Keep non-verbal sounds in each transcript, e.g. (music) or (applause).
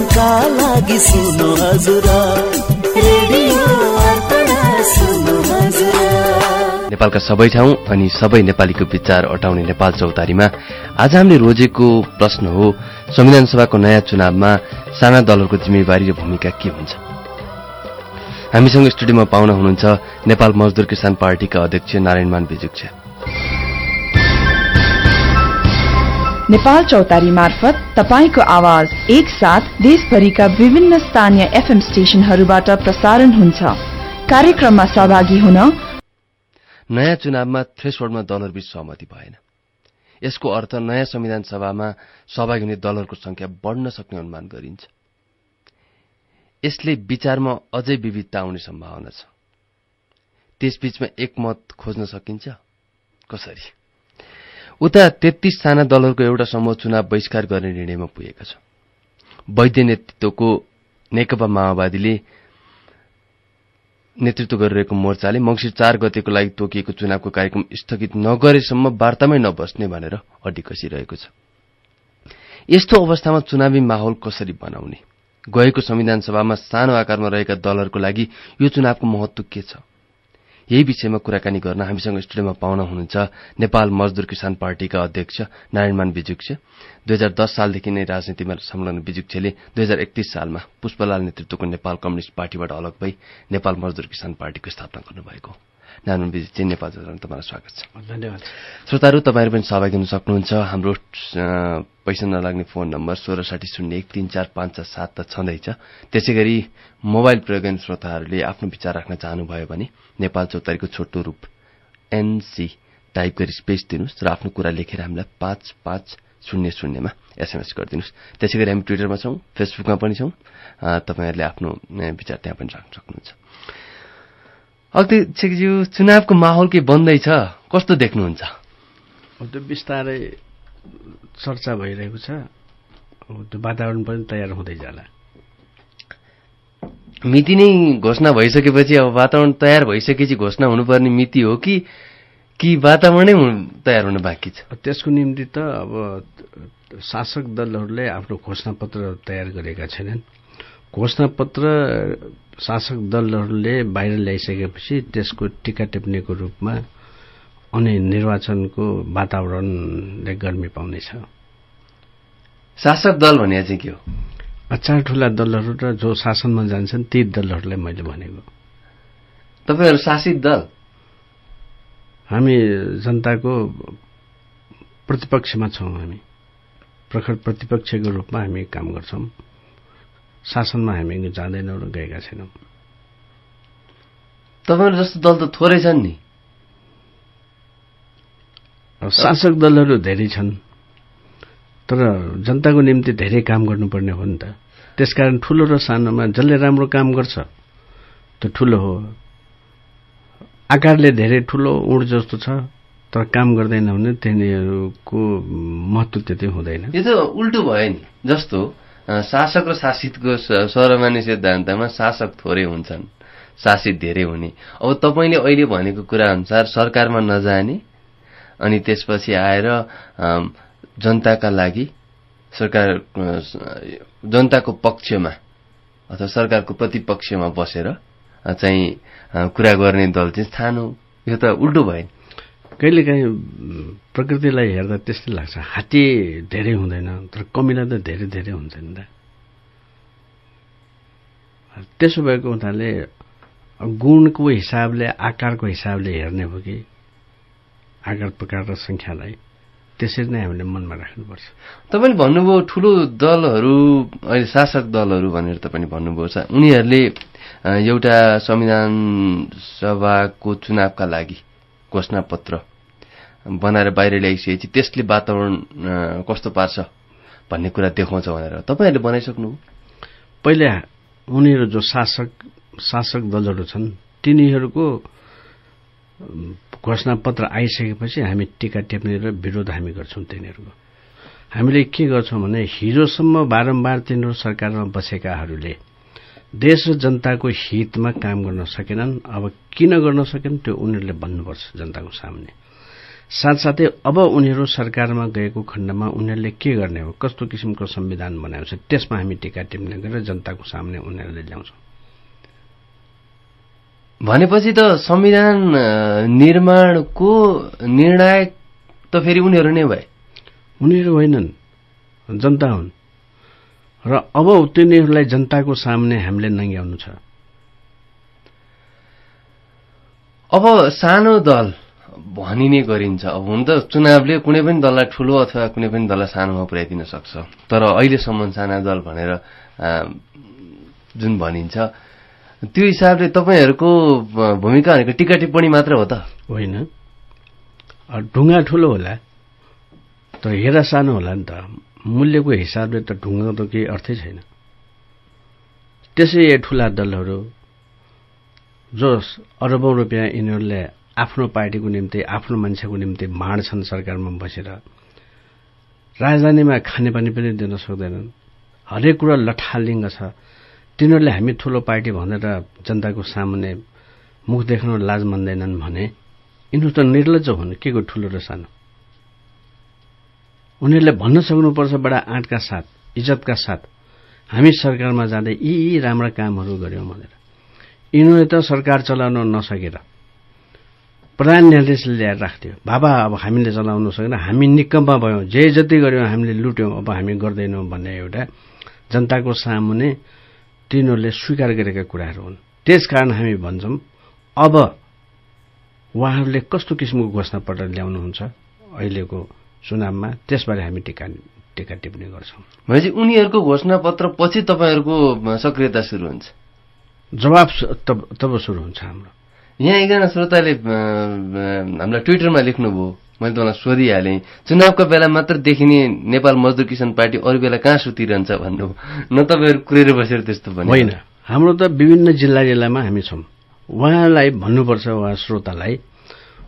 जनका लागि सुन्नु हजुर। नेपालका सबै ठाउँ अनि सबै नेपालीको विचार अटाउने नेपाल चौतारीमा आज हामीले रोजेको प्रश्न हो संविधान सभाको नयाँ चुनावमा साना दलहरूको जिम्मेवारी र भूमिका के हुन्छ? हामीसँग स्टुडियोमा पाउन हुनुहुन्छ नेपाल मजदुर किसान पार्टीका अध्यक्ष नारायणमान बिजुक्छ नेपाल चौतारी मार्फत तपाईँको आवाज एकसाथ देशभरिका विभिन्न स्थानीय एफएम स्टेशनहरूबाट प्रसारण हुन्छ। कार्यक्रममा सहभागी हुन नयाँ चुनावमा थ्रेसहोल्डमा दलहरूबीच सहमति भएन। यसको अर्थ नयाँ संविधान सभामा सहभागी हुने दलहरूको संख्या बढ़न सक्ने अनुमान गरिन्छ। यसले विचारमा अझै विविधता आउने सम्भावना छ। त्यसबीचमा एकमत खोज्न सकिन्छ। कसरी? उता तेत्तीस साना दलहरूको एउटा समूह चुनाव बहिष्कार गर्ने निर्णयमा पुगेको छ। वैद्य नेतृत्वको नेकपा माओवादीले नेतृत्व गरिरहेको मोर्चाले मंगिर चार गतेको लागि तोकिएको चुनावको कार्यक्रम स्थगित नगरेसम्म वार्तामै नबस्ने भनेर अड्डी कसिरहेको छ। यस्तो अवस्थामा चुनावी माहौल कसरी बनाउने? गएको संविधान सभामा सानो आकारमा रहेका दलहरूको लागि यो चुनावको महत्व के छ? यही विषयमा कुराकानी गर्न हामीसँग स्टुडियोमा पाउन हुनुहुन्छ नेपाल मजदुर किसान पार्टीका अध्यक्ष नारायणमान बिजुक्छ दुई हजार दस सालदेखि नै राजनीतिमा संलग्न बिजुक्छेले दुई हजार एकतीस सालमा पुष्पलाल नेतृत्वको नेपाल कम्युनिष्ट पार्टीबाट अलग भई नेपाल मजदुर किसान पार्टीको स्थापना गर्नुभएको। नारायण बिजुक्छ नेपाल तपाईँलाई स्वागत छ। धन्यवाद। श्रोताहरू तपाईँहरू पनि सहभागी हुन सक्नुहुन्छ। हाम्रो पैसा नलाग्ने फोन नम्बर सोह्र साठी शून्य एक तीन चार पाँच छ सात त छँदैछ। त्यसै गरी मोबाइल प्रयोग गर्ने श्रोताहरूले आफ्नो विचार राख्न चाहनुभयो भने नेपाल चौतारीको छोटो रूप एनसी टाइप गरी स्पेस दिनुहोस् र आफ्नो कुरा लेखेर हामीलाई पाँच पाँच शून्य शून्यमा एसएमएस गरिदिनुहोस्। त्यसै गरी हामी ट्विटरमा छौँ फेसबुकमा पनि छौँ। तपाईँहरूले आफ्नो विचार त्यहाँ पनि राख्न सक्नुहुन्छ। अध्यक्षज्यू चुनावको माहौल के बन्दैछ कस्तो देख्नुहुन्छ? त्यो बिस्तारै चर्चा भइरहेको छ। त्यो वातावरण पनि तयार हुँदै जाला। मिति नै घोषणा भइसकेपछि अब वातावरण तयार भइसकेपछि घोषणा हुनुपर्ने मिति हो कि कि वातावरणै तयार हुन बाँकी छ? त्यसको निम्ति त अब शासक दलहरूले आफ्नो घोषणापत्र तयार गरेका छैनन्। घोषणापत्र शासक दलहरूले बाहिर ल्याइसकेपछि त्यसको टिका टिप्पणीको रूपमा अनि निर्वाचनको वातावरणले गर्मी पाउनेछ। शासक दल भने चाहिँ के हो? चार ठुला दलहरू र जो शासनमा जान्छन् ती दलहरूलाई मैले भनेको। तपाईँहरू शासित दल? हामी जनताको प्रतिपक्षमा छौँ हामी। प्रखर प्रतिपक्षको रूपमा हामी काम गर्छौँ। शासनमा हामी जाँदैनौँ र गएका छैनौँ। तपाईँहरू जस्तो दल त थोरै छन् नि। शासक दलहरू धेरै छन् तर जनताको निम्ति धेरै काम गर्नुपर्ने हो नि त। त्यसकारण ठुलो र सानोमा जसले राम्रो काम गर्छ त्यो ठुलो हो। आकारले धेरै ठुलो उड जस्तो छ तर काम गर्दैन भने तिनीहरूको महत्व त्यति हुँदैन। यो त उल्टो भयो नि जस्तो शासक र शासितको सर्वमान्य सिद्धान्तमा शासक थोरै हुन्छन्। शासित धेरै हुने। अब तपाईँले अहिले भनेको कुरा अनुसार सरकारमा नजाने अनि त्यसपछि आएर जनताका लागि सरकार जनताको पक्षमा अथवा सरकारको प्रतिपक्षमा बसेर चाहिँ कुरा गर्ने दल चाहिँ सानो यो त उल्टो भयो। कहिलेकाहीँ प्रकृतिलाई हेर्दा त्यस्तै लाग्छ। हात्ती धेरै हुँदैन तर कमिला त धेरै धेरै हुन्छ नि त त्यसो भएको हुनाले गुणको हिसाबले आकारको हिसाबले हेर्ने हो कि आकार प्रकार र सङ्ख्यालाई त्यसरी नै हामीले मनमा राख्नुपर्छ। तपाईँले भन्नुभयो ठुलो दलहरू अहिले शासक दलहरू भनेर तपाईँले भन्नुभयो उनीहरूले एउटा संविधान सभाको चुनावका लागि घोषणापत्र बनाएर बाहिर ल्याइसकेपछि त्यसले वातावरण कस्तो पार्छ भन्ने कुरा देखाउँछ भनेर। तपाईँहरूले बनाइसक्नु पहिले उनीहरू जो शासक शासक दलहरू छन् तिनीहरूको घोषणापत्र आइसकेपछि हामी टिका टेप्ने र विरोध हामी गर्छौँ तिनीहरूको। हामीले के गर्छौँ भने हिजोसम्म बारम्बार तिनीहरू सरकारमा बसेकाहरूले देश र जनताको हितमा काम गर्न सकेनन्। अब किन गर्न सकेन त्यो उनीहरूले भन्नुपर्छ जनताको सामने। साथसाथै अब उनीहरू सरकारमा गएको खण्डमा उनीहरूले के गर्ने हो? कस्तो किसिमको संविधान बनाएको छ? त्यसमा हामी टिका टिप्पणी गरेर जनताको सामने उनीहरूले ल्याउँछौँ। भनेपछि त संविधान निर्माणको निर्णायक त फेरि उनीहरू नै भए। उनीहरू होइनन्। जनता हुन्। र अब तिनीहरूलाई जनताको सामने हामीले नङ्ग्याउनु छ। अब सानो दल भनिने गरिन्छ। अब हुन त चुनावले कुनै पनि दललाई ठुलो अथवा कुनै पनि दललाई सानोमा पुर्याइदिन सक्छ। तर अहिलेसम्म साना दल भनेर जुन भनिन्छ त्यो हिसाबले तपाईँहरूको भूमिका भनेको टिका टिप्पणी मात्र हो त। होइन। ढुङ्गा ठुलो होला। तर हेरा सानो होला नि त। मूल्यको हिसाबले त ढुङ्गा त केही अर्थै छैन। त्यसै ठुला दलहरू जो अरबौँ रुपियाँ यिनीहरूले आफ्नो पार्टीको निम्ति आफ्नो मान्छेको निम्ति माड्छन् सरकारमा बसेर। राजधानीमा खानेपानी पनि दिन सक्दैनन्। हरेक कुरा लठालिङ्ग छ। तिनीहरूले हामी ठुलो पार्टी भनेर जनताको सामुन्ने मुख देखाउन लाज मान्दैनन् भने यिनीहरू त निर्लज हुन्। के को ठुलो र सानो? उनीहरूले भन्न सक्नुपर्छ बडा आँटका साथ इज्जतका साथ हामी सरकारमा जाँदै यी राम्रा कामहरू गऱ्यौँ भनेर। यिनीहरूले त सरकार चलाउन नसकेर प्रधान न्यायाधीशले ल्याएर राख्थ्यो बाबा अब हामीले चलाउन सकेन। हामी निकम्मा भयौँ। जे जति गऱ्यौँ हामीले लुट्यौँ। अब हामी गर्दैनौँ भन्ने एउटा जनताको सामुने तिनीहरूले स्वीकार गरेका कुराहरू हुन्। त्यसकारण हामी भन्छौँ अब उहाँहरूले कस्तो किसिमको घोषणापत्र ल्याउनुहुन्छ अहिलेको चुनावमा? त्यसबारे हामी टिका टिका टिप्पणी गर्छौँ। भनेपछि उनीहरूको घोषणापत्र पछि तपाईँहरूको सक्रियता सुरु हुन्छ। जवाब तब सुरु हुन्छ हाम्रो। यहाँ एकजना श्रोताले हामीलाई ट्विटरमा लेख्नुभयो। मैले तपाईँलाई सोधिहालेँ चुनावको बेला मात्र देखिने नेपाल मजदुर किसान पार्टी अरू बेला कहाँ सुतिरहन्छ भन्नु। न तपाईँहरू कुरेर बसेर त्यस्तो भन्नु होइन हाम्रो त विभिन्न जिल्ला जिल्लामा हामी छौँ। उहाँलाई भन्नुपर्छ उहाँ श्रोतालाई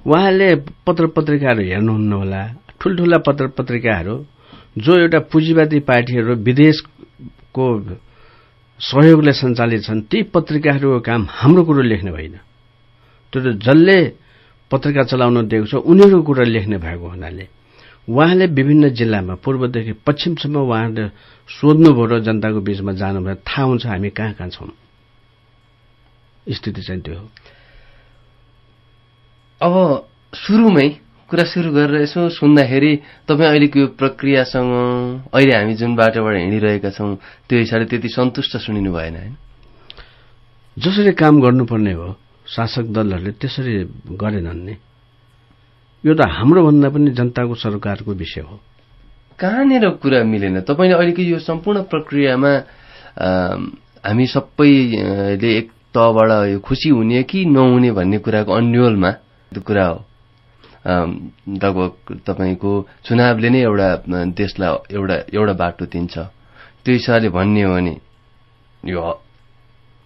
उहाँले पत्र पत्रिकाहरू हेर्नुहुन्न होला ठुल्ठुला पत्र पत्रिकाहरू जो एउटा पुँजीवादी पार्टीहरू विदेशको सहयोगले सञ्चालित छन् ती पत्रिकाहरूको काम हाम्रो कुरो लेख्ने होइन त्यो त जसले पत्रिका चलाउन दिएको छ उनीहरूको कुरा लेख्ने भएको हुनाले उहाँले विभिन्न जिल्लामा पूर्वदेखि पश्चिमसम्म उहाँले सोध्नुभयो र जनताको बीचमा जानुभयो थाहा हुन्छ हामी कहाँ कहाँ छौँ। स्थिति चाहिँ त्यो हो। अब सुरुमै कुरा सुरु गरेर यसो सुन्दाखेरि तपाईँ अहिलेको यो प्रक्रियासँग अहिले हामी जुन बाटोबाट हिँडिरहेका छौँ त्यो हिसाबले त्यति सन्तुष्ट सुनिनु भएन होइन? जसरी काम गर्नुपर्ने हो शासक दलहरूले त्यसरी गरेनन् नि। यो त हाम्रो भन्दा पनि जनताको सरकारको विषय हो। कहाँनिर कुरा मिलेन? तपाईँले अहिलेको यो सम्पूर्ण प्रक्रियामा हामी सबैले एक तहबाट यो खुसी हुने कि नहुने भन्ने कुराको अन्यलमा कुरा हो। लगभग तपाईँको चुनावले नै एउटा देशलाई एउटा एउटा बाटो दिन्छ। त्यो हिसाबले भन्ने हो भने यो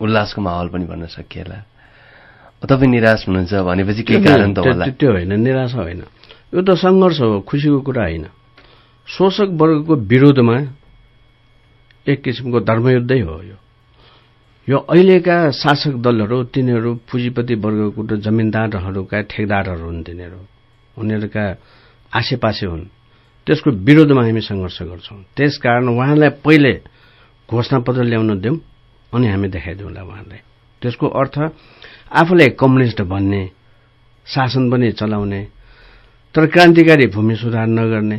उल्लासको माहौल पनि भन्न सकिएला। तपाईँ निराश हुनुहुन्छ भनेपछि के कारण त होला त्यो- त्यो होइन निराशा होइन। यो त सङ्घर्ष हो खुसीको कुरा होइन। शोषक वर्गको विरोधमा एक किसिमको धर्मयुद्धै हो यो। यो अहिलेका शासक दलहरू तिनीहरू पुँजीपति वर्गको र जमिनदारहरूका ठेकदारहरू हुन् तिनीहरू। उनीहरूका आसेपासे हुन्। त्यसको विरोधमा हामी सङ्घर्ष गर्छौँ। त्यसकारण उहाँलाई पहिले घोषणापत्र ल्याउन दिउँ अनि हामी देखाइदिउँला उहाँलाई। त्यसको अर्थ आफूलाई कम्युनिस्ट भन्ने शासन पनि चलाउने तर क्रान्तिकारी भूमि सुधार नगर्ने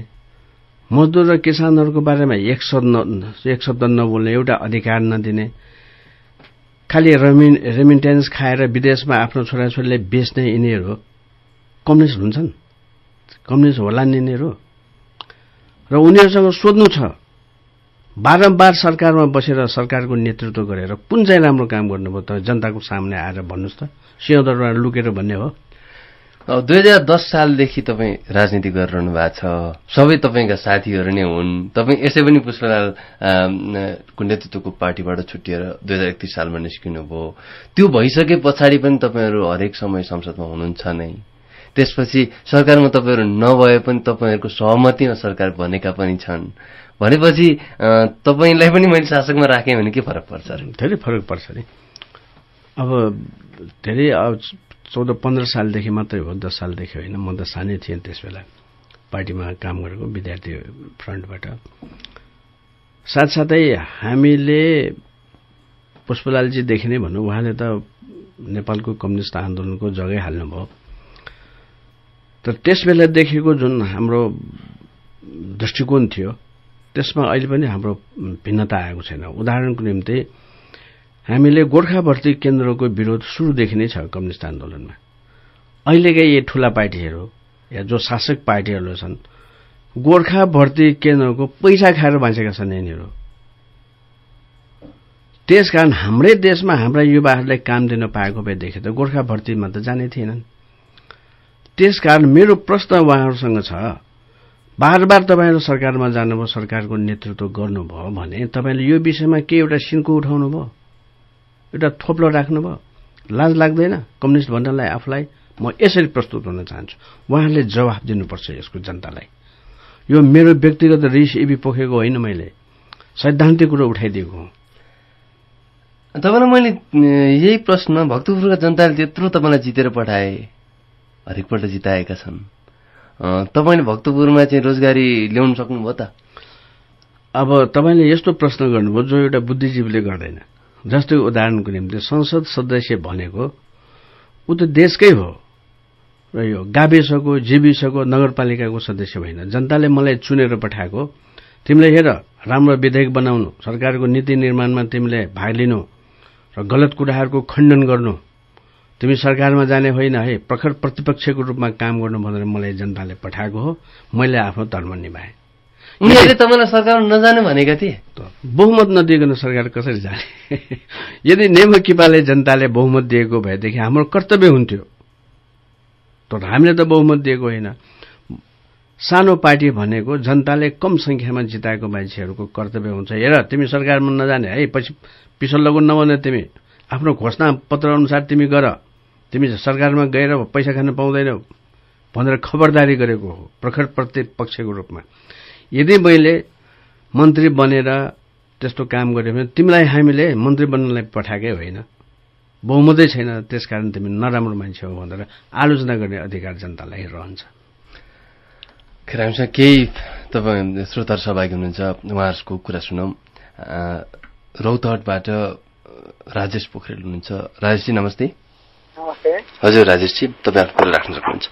मजदुर र किसानहरूको बारेमा एक शब्द एक शब्द नबोल्ने एउटा अधिकार नदिने खालि रेमिन रेमिटेन्स खाएर विदेशमा आफ्नो छोराछोरीलाई बेच्ने यिनीहरू कम्युनिस्ट हुन्छन्। कम्युनिस्ट होला नि यिनीहरू। र उनीहरूसँग सोध्नु छ बारम्बार सरकारमा बसेर सरकारको नेतृत्व गरेर कुन चाहिँ राम्रो काम गर्नुभयो त जनताको सामने आएर भन्नुहोस् त। सिंहदरबार लुकेर भन्ने हो। दुई हजार दस सालदेखि तपाईँ राजनीति गरिरहनु भएको छ। सबै तपाईँका साथीहरू नै हुन्। तपाईँ यसै पनि पुष्पलाल को नेतृत्वको पार्टीबाट छुट्टिएर दुई हजार एकतिस सालमा निस्किनु भयो त्यो भइसके पछाडि पनि तपाईँहरू हरेक समय संसदमा हुनुहुन्छ नै। त्यसपछि सरकारमा तपाईँहरू नभए पनि तपाईँहरूको सहमतिमा सरकार बनेका पनि छन्। भनेपछि तपाईँलाई पनि मैले शासकमा राखेँ भने के फरक पर्छ र धेरै फरक पर्छ नि अब धेरै अब चौध पन्ध्र सालदेखि मात्रै हो दस सालदेखि होइन। म त सानै थिएँ त्यस बेला। पार्टीमा काम गरेको विद्यार्थी फ्रन्टबाट। साथसाथै हामीले पुष्पलालजीदेखि नै भन्नु उहाँले त नेपालको कम्युनिस्ट आन्दोलनको जगै हाल्नुभयो। तर त्यस बेलादेखिको जुन हाम्रो दृष्टिकोण थियो त्यसमा अहिले पनि हाम्रो भिन्नता आएको छैन। उदाहरणको निम्ति हामीले गोर्खा भर्ती केन्द्रको विरोध सुरुदेखि नै छ कम्युनिस्ट आन्दोलनमा। अहिलेका यी ठूला पार्टीहरू या जो शासक पार्टीहरू छन् गोर्खा भर्ती केन्द्रको पैसा खाएर बाँचेका छन् यिनीहरू। त्यसकारण हाम्रै देशमा हाम्रा युवाहरूलाई काम दिन पाएको भएदेखि त गोर्खा भर्तीमा त जाने थिएनन्। त्यसकारण मेरो प्रश्न उहाँहरूसँग छ बार बार तपाईँहरू सरकारमा जानुभयो सरकारको नेतृत्व गर्नुभयो भने तपाईँले यो विषयमा के एउटा सिन्को उठाउनु भयो एउटा थोप्लो राख्नुभयो? लाज लाग्दैन? कम्युनिस्ट भन्नलाई आफूलाई म यसरी प्रस्तुत हुन चाहन्छु। उहाँले जवाफ दिनुपर्छ यसको जनतालाई। यो मेरो व्यक्तिगत रिस इबी पोखेको होइन मैले। सैद्धान्तिक कुरो उठाइदिएको हुँ। तपाईँलाई मैले यही प्रश्न भक्तपुरका जनताले त्यत्रो तपाईँलाई जितेर पठाए। हरेकपल्ट जिताएका छन्। तपाईँले भक्तपुरमा चाहिँ रोजगारी ल्याउन सक्नुभयो त? अब तपाईँले यस्तो प्रश्न गर्नुभयो जो एउटा बुद्धिजीवीले गर्दैन। जस्तै उदाहरणको निम्ति संसद सदस्य भनेको ऊ त देशकै हो। र यो गाविसको जीविसको नगरपालिकाको सदस्य होइन जनताले मलाई चुनेर पठाएको तिमीले हेर राम्रो विधेयक बनाउनु सरकारको नीति निर्माणमा तिमीले भाग लिनु र गलत कुराहरूको खण्डन गर्नु। तिमी सरकारमा जाने होइन है प्रखर प्रतिपक्षको रूपमा काम गर्नु भनेर मलाई जनताले पठाएको हो मैले आफ्नो धर्म निभाएँ। उनीहरूले तपाईँलाई सरकारमा नजाने भनेका थिए। बहुमत नदिइकन सरकार कसरी जाने? (laughs) यदि नेम किपाले जनताले बहुमत दिएको भएदेखि हाम्रो कर्तव्य हुन्थ्यो तर हामीले त बहुमत दिएको होइन। सानो पार्टी भनेको जनताले कम संख्यामा जिताएको मान्छेहरूको कर्तव्य हुन्छ। हेर तिमी सरकारमा नजाने है पछि पिछल्लोको नभने तिमी आफ्नो घोषणा पत्र अनुसार तिमी गर। तिमी सरकारमा गएर पैसा खान पाउँदैनौ। भनेर खबरदारी गरेको हो प्रखर प्रतिपक्षको रूपमा। यदि मैले मन्त्री बनेर त्यस्तो काम गरेँ भने तिमीलाई हामीले मन्त्री बन्नलाई पठाएकै होइन। बहुमतै छैन त्यसकारण तिमी नराम्रो मान्छे हो भनेर आलोचना गर्ने अधिकार जनतालाई रहन्छ। हामीसँग केही तपाईँ श्रोताहरू सहभागी हुनुहुन्छ उहाँहरूको कुरा सुनौँ। रौतहटबाट राजेश पोखरेल हुनुहुन्छ। राजेशजी नमस्ते। हजुर राजेशजी तपाईँ आफ्नो कुरा राख्न सक्नुहुन्छ।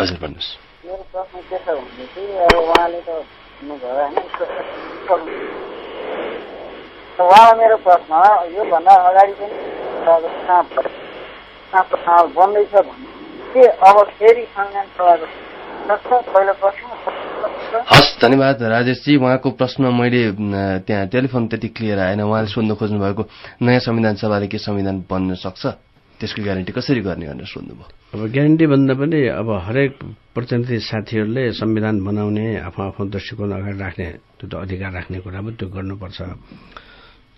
हजुर भन्नुहोस्। मेरो प्रश्न के छ भनेदेखि अब उहाँले त उहाँलाई मेरो प्रश्न योभन्दा अगाडि पनि बन्दैछ भने के अब फेरि संविधान सभाको पहिलो प्रश्न हस् धन्यवाद राजेशजी। उहाँको प्रश्न मैले त्यहाँ टेलिफोन त्यति क्लियर आएन। उहाँले सोध्नु खोज्नु भएको नयाँ संविधान सभाले के संविधान बन्न सक्छ? त्यसको ग्यारेन्टी कसरी गर्ने भनेर सोध्नुभयो। अब ग्यारेन्टी भन्दा पनि अब हरेक प्रतिनिधि साथीहरूले संविधान बनाउने आफ्नो आफ्नो दृष्टिकोण अगाडि राख्ने त्यो त अधिकार राख्ने कुरा पनि त्यो गर्नुपर्छ।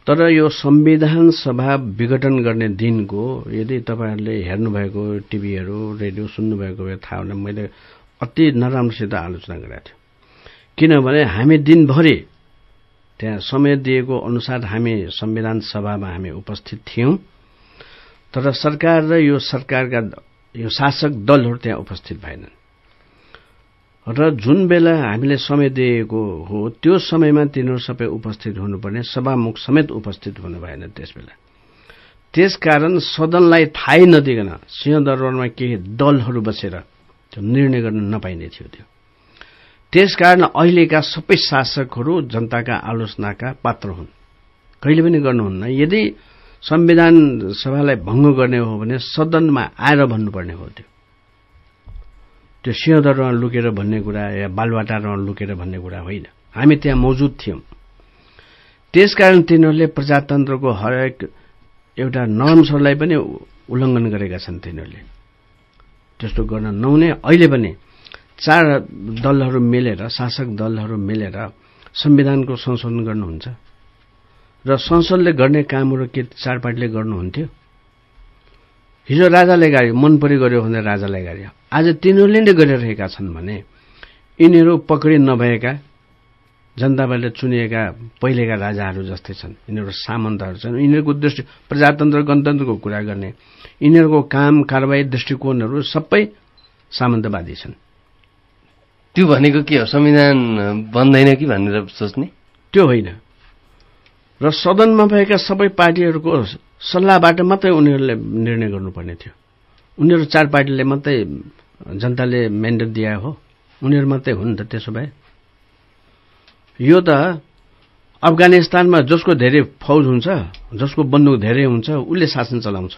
तर यो संविधान सभा विघटन गर्ने दिनको यदि तपाईँहरूले हेर्नुभएको टिभीहरू रेडियो सुन्नुभएको भए थाहा हुन मैले अति नराम्रोसित आलोचना गरेको थियो किनभने हामी दिनभरि त्यहाँ समय दिएको अनुसार हामी संविधान सभामा हामी उपस्थित थियौं। तर सरकार र यो सरकारका यो शासक दलहरू त्यहाँ उपस्थित भएनन्। र जुन बेला हामीले समय दिएको हो त्यो समयमा तिनीहरू सबै उपस्थित हुनुपर्ने सभामुख समेत उपस्थित हुनु भएन त्यस बेला। त्यसकारण सदनलाई थाहै नदिकन सिंहदरबारमा केही दलहरू बसेर त्यो निर्णय गर्न नपाइने थियो त्यो। त्यसकारण अहिलेका सबै शासकहरू जनताका आलोचनाका पात्र हुन्। कहिले पनि गर्नुहुन्न यदि संविधान सभालाई भङ्ग गर्ने हो भने सदनमा आएर भन्नुपर्ने हो त्यो। त्यो सिंहदरमा लुकेर भन्ने कुरा या बालवाटारमा लुकेर भन्ने कुरा होइन। हामी त्यहाँ मौजुद थियौं। त्यसकारण तिनीहरूले प्रजातन्त्रको हरेक एउटा नर्म्सहरूलाई पनि उल्लङ्घन गरेका छन् तिनीहरूले। त्यस्तो गर्न नहुने अहिले पनि चार दलहरू मिलेर शासक दलहरू मिलेर संविधानको संशोधन गर्नुहुन्छ। र संसदले गर्ने कामहरू के चार पार्टीले गर्नुहुन्थ्यो? हिजो राजाले गाड्यो मन परि गर्यो भने राजाले गाड्यो। आज तिनीहरूले नै गरिरहेका छन् भने यिनीहरू पकडी नभएका जनताबाट चुनिएका पहिलेका राजाहरू जस्तै छन्। यिनीहरू सामन्तहरू छन्। यिनीहरूको दृष्टि प्रजातन्त्र गणतन्त्रको कुरा गर्ने। यिनीहरूको काम कारवाही दृष्टिकोणहरू सबै सामन्तवादी छन्। त्यो भनेको के हो? संविधान बन्दैन कि भनेर सोच्ने? त्यो होइन। र सदनमा भएका सबै पार्टीहरूको सल्लाहबाट मात्रै उनीहरूले निर्णय गर्नुपर्ने थियो। उनीहरू चार पार्टीले मात्रै जनताले मेन्डेट दिए हो। उनीहरू मात्रै हुन् त त्यसो भए। यो त अफगानिस्तानमा जसको धेरै फौज हुन्छ जसको बन्दुक धेरै हुन्छ उसले शासन चलाउँछ।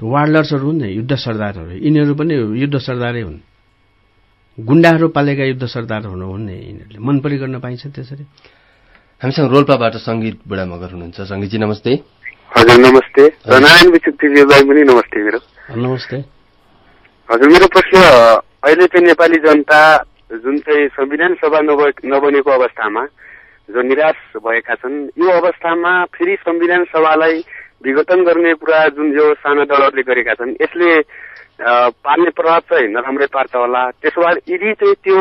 वार्डलर्सहरू हुन् युद्ध सरदारहरू। यिनीहरू पनि युद्ध सरदारै हुन्। गुण्डाहरू पालेका युद्ध सरदार हुनु हुन् नि यिनीहरूले। मन परि गर्न पाइन्छ त्यसरी। हामीसँग रोल्पाबाट सङ्गीत बुढा मगर हुनुहुन्छ सङ्गीतजी नमस्ते। हजुर नमस्ते। र नारायण विचुक्तिजीलाई पनि नमस्ते मेरो। नमस्ते। हजुर मेरो प्रश्न अहिले चाहिँ नेपाली जनता जुन चाहिँ संविधान सभा नभ- नबनेको अवस्थामा जो निराश भएका छन् यो अवस्थामा फेरि संविधान सभालाई विघटन गर्ने कुरा जुन यो साना दलहरूले गरेका छन् यसले पार्ने प्रभाव चाहिँ नराम्रै पार्छ होला। त्यसो भए यदि चाहिँ त्यो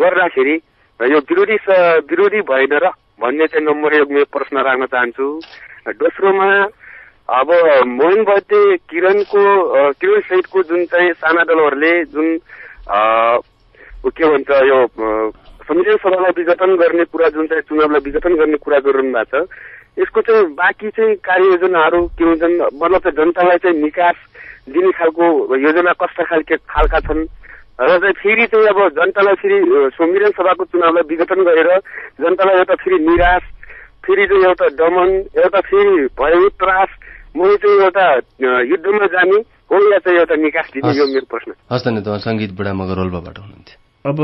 गर्दाखेरि यो विरोधी विरोधी भएन र भन्ने चाहिँ नम्बर एक मेरो प्रश्न राख्न चाहन्छु। दोस्रोमा अब मोहन वैद्य किरणको किरण सहितको जुन चाहिँ साना दलहरूले जुन के भन्छ यो संविधान सभालाई विघटन गर्ने कुरा जुन चाहिँ चुनावलाई विघटन गर्ने कुरा गरिरहनु भएको छ यसको चाहिँ बाँकी चाहिँ कार्ययोजनाहरू के हुन्छन् मतलब चाहिँ जनतालाई चाहिँ निकास दिने खालको योजना कस्ता खालके खालका छन्। र चाहिँ फेरि चाहिँ अब जनतालाई फेरि संविधान सभाको चुनावलाई विघटन गरेर जनतालाई एउटा फेरि निराश फेरि चाहिँ एउटा दमन एउटा फेरि भयभीत त्रास म चाहिँ एउटा युद्धमा जाने हो या चाहिँ एउटा निकास दिने यो मेरो प्रश्न। हस् तपाईँ सङ्गीत बुढा मगर रोल्पाबाट हुनुहुन्थ्यो। अब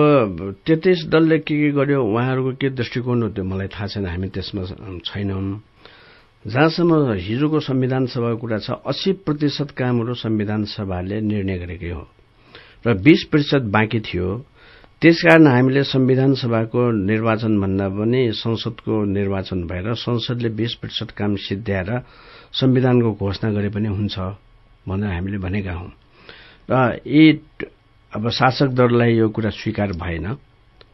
तेत्तिस दलले के के गर्यो उहाँहरूको के दृष्टिकोण हो त्यो मलाई थाहा छैन हामी त्यसमा छैनौँ। जहाँसम्म हिजोको संविधान सभाको कुरा छ अस्सी प्रतिशत कामहरू संविधान सभाले निर्णय गरेकै हो र बीस प्रतिशत बाँकी थियो। त्यसकारण हामीले संविधान सभाको निर्वाचन भन्दा पनि संसदको निर्वाचन भएर संसदले बीस प्रतिशत काम सिद्ध्याएर संविधानको घोषणा गरे पनि हुन्छ भनेर हामीले भनेका हौं। र यी अब शासक दललाई यो कुरा स्वीकार भएन।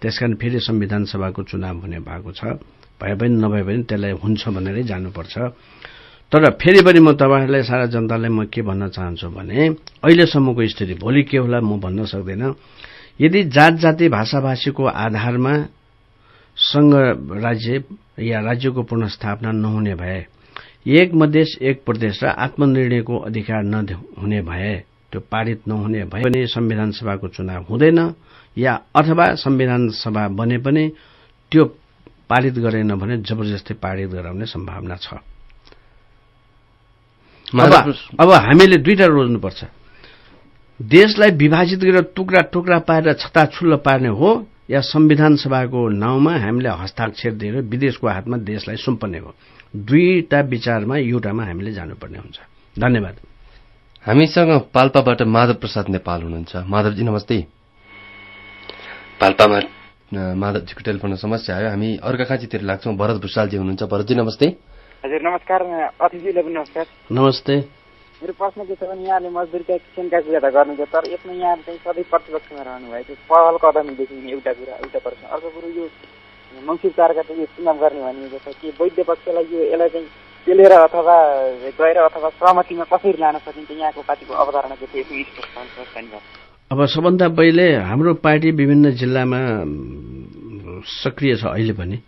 त्यसकारण फेरि संविधान सभाको चुनाव हुने भएको छ। भए पनि नभए पनि त्यसलाई हुन्छ भनेरै जानुपर्छ। तर फेरि पनि म तपाईँहरूलाई सारा जनतालाई म के भन्न चाहन्छु भने अहिलेसम्मको स्थिति भोलि के होला म भन्न सक्दैन। यदि जात जाति भाषाभाषीको आधारमा संघ राज्य या राज्यको पुनस्थापना नहुने भए एक मधेस एक प्रदेश र आत्मनिर्णयको अधिकार नहुने भए त्यो पारित नहुने भए पनि संविधान सभाको चुनाव हुँदैन या अथवा संविधान सभा बने पनि त्यो पारित गरेन भने जबरजस्ती पारित गराउने सम्भावना छ। अब हामीले दुईटा रोज्नुपर्छ। देशलाई विभाजित गरेर टुक्रा टुक्रा पारेर छताछुल्लो पार्ने हो या संविधान सभाको नाउँमा हामीले हस्ताक्षर दिएर विदेशको हातमा देशलाई सुम्पने हो। दुईटा विचारमा एउटामा हामीले जानुपर्ने हुन्छ। धन्यवाद। हामीसँग पाल्पाबाट माधव प्रसाद नेपाल हुनुहुन्छ। माधवजी नमस्ते। पाल्पामा माधवजीको टेलिफोनमा समस्या आयो। हामी अर्घाखाँचीतिर लाग्छौँ। भरत भूषालजी हुनुहुन्छ। भरतजी नमस्ते। हजुर नमस्कार। अतिथिलाई पनि नमस्कार। नमस्ते। मेरो प्रश्न के छ भने यहाँले मजदुरका किसिमका कुरा त गर्नुहुन्छ तर यसमा यहाँ चाहिँ सधैँ प्रतिपक्षमा रहनु भएको पहल कदमदेखि एउटा कुरा एउटा प्रश्न। अर्को कुरो यो मङ्सिर चारका चाहिँ यो चुनाव गर्ने भनिएको छ कि वैद्य पक्षलाई यो यसलाई चाहिँ पेलेर अथवा गएर अथवा सहमतिमा कसरी लान सकिन्छ? यहाँको पार्टीको अवधारणा के स्पष्ट धन्यवाद अब सबभन्दा पहिले हाम्रो पार्टी विभिन्न जिल्लामा सक्रिय छ अहिले पनि।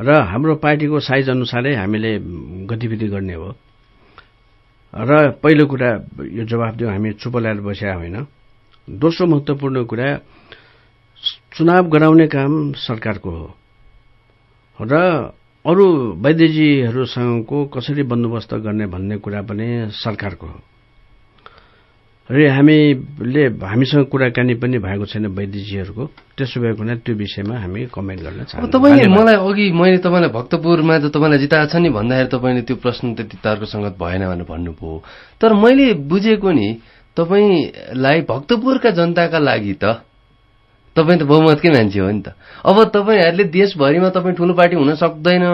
र हाम्रो पार्टीको साइज अनुसारै हामीले गतिविधि गर्ने हो। र पहिलो कुरा यो जवाब दियो हामी चुप ल्याएर बसेका होइन। दोस्रो महत्त्वपूर्ण कुरा चुनाव गराउने काम सरकारको हो। र अरू वैद्यजीहरूसँगको कसरी बन्दोबस्त गर्ने भन्ने कुरा पनि सरकारको हो। र हामीले हामीसँग कुराकानी पनि भएको छैन वैद्यजीहरूको। त्यसो भएको हुनाले त्यो विषयमा हामी कमेन्ट गर्न चाहन्छौँ तपाईँले। मलाई अघि मैले तपाईँलाई भक्तपुरमा त तपाईँलाई जिताएको छ नि भन्दाखेरि तपाईँले त्यो प्रश्न त्यति तर्कसङ्गत भएन भनेर भन्नुभयो। तर मैले बुझेको नि तपाईँलाई भक्तपुरका जनताका लागि त तपाईँ त बहुमतकै मान्छे हो नि त। अब तपाईँहरूले देशभरिमा तपाईँ ठुलो पार्टी हुन सक्दैन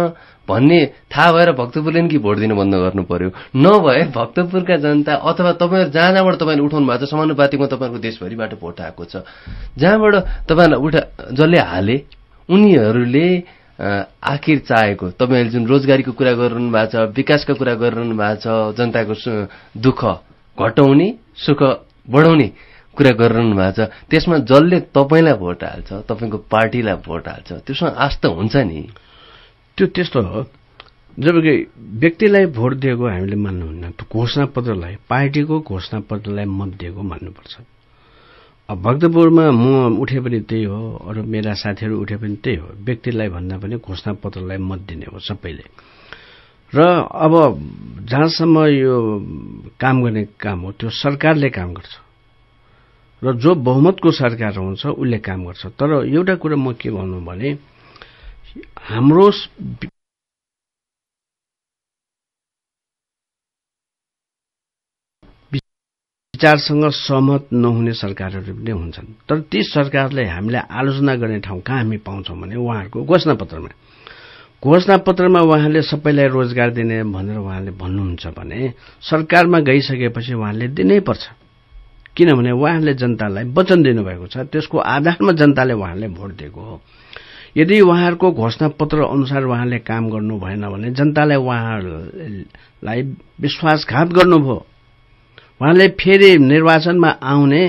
भन्ने थाहा भएर भक्तपुरले नि कि भोट दिन बन्द गर्नु पर्यो नभए भक्तपुरका जनता अथवा तपाईँहरू जहाँ जहाँबाट तपाईँले उठाउनु भएको छ समानुपातिकमा तपाईँहरूको देशभरिबाट भोट आएको छ जहाँबाट तपाईँहरूलाई उठा जसले हाले उनीहरूले आखिर चाहेको तपाईँहरूले जुन रोजगारीको कुरा गरिरहनु भएको छ विकासको कुरा गरिरहनु भएको छ जनताको दुःख घटाउने सुख बढाउने कुरा गरिरहनु भएको छ त्यसमा जसले तपाईँलाई भोट हाल्छ तपाईँको पार्टीलाई भोट हाल्छ त्यसमा त हुन्छ नि? त्यो त्यस्तो हो। जबकि व्यक्तिलाई भोट दिएको हामीले मान्नुहुन्न त्यो घोषणापत्रलाई पार्टीको घोषणापत्रलाई मत दिएको मान्नुपर्छ। अब भक्तपुरमा म उठे पनि त्यही हो अरू मेरा साथीहरू उठे पनि त्यही हो। व्यक्तिलाई भन्दा पनि घोषणापत्रलाई मत दिने हो सबैले। र अब जहाँसम्म यो काम गर्ने काम हो त्यो सरकारले काम गर्छ। र जो बहुमतको सरकार हुन्छ उसले काम गर्छ। तर एउटा कुरा म के भन्नु भने हाम्रो विचारसँग सहमत नहुने सरकारहरू पनि हुन्छन्। तर ती सरकारले हामीलाई आलोचना गर्ने ठाउँ कहाँ हामी पाउँछौँ भने उहाँहरूको घोषणापत्रमा। घोषणापत्रमा उहाँले सबैलाई रोजगार दिने भनेर उहाँले भन्नुहुन्छ भने सरकारमा गइसकेपछि उहाँले दिनै पर्छ किनभने उहाँले जनतालाई वचन दिनुभएको छ त्यसको आधारमा जनताले उहाँले भोट दिएको हो। यदि उहाँहरूको घोषणापत्र अनुसार उहाँले काम गर्नु भएन भने जनताले उहाँलाई विश्वासघात गर्नुभयो। उहाँले फेरि निर्वाचनमा आउने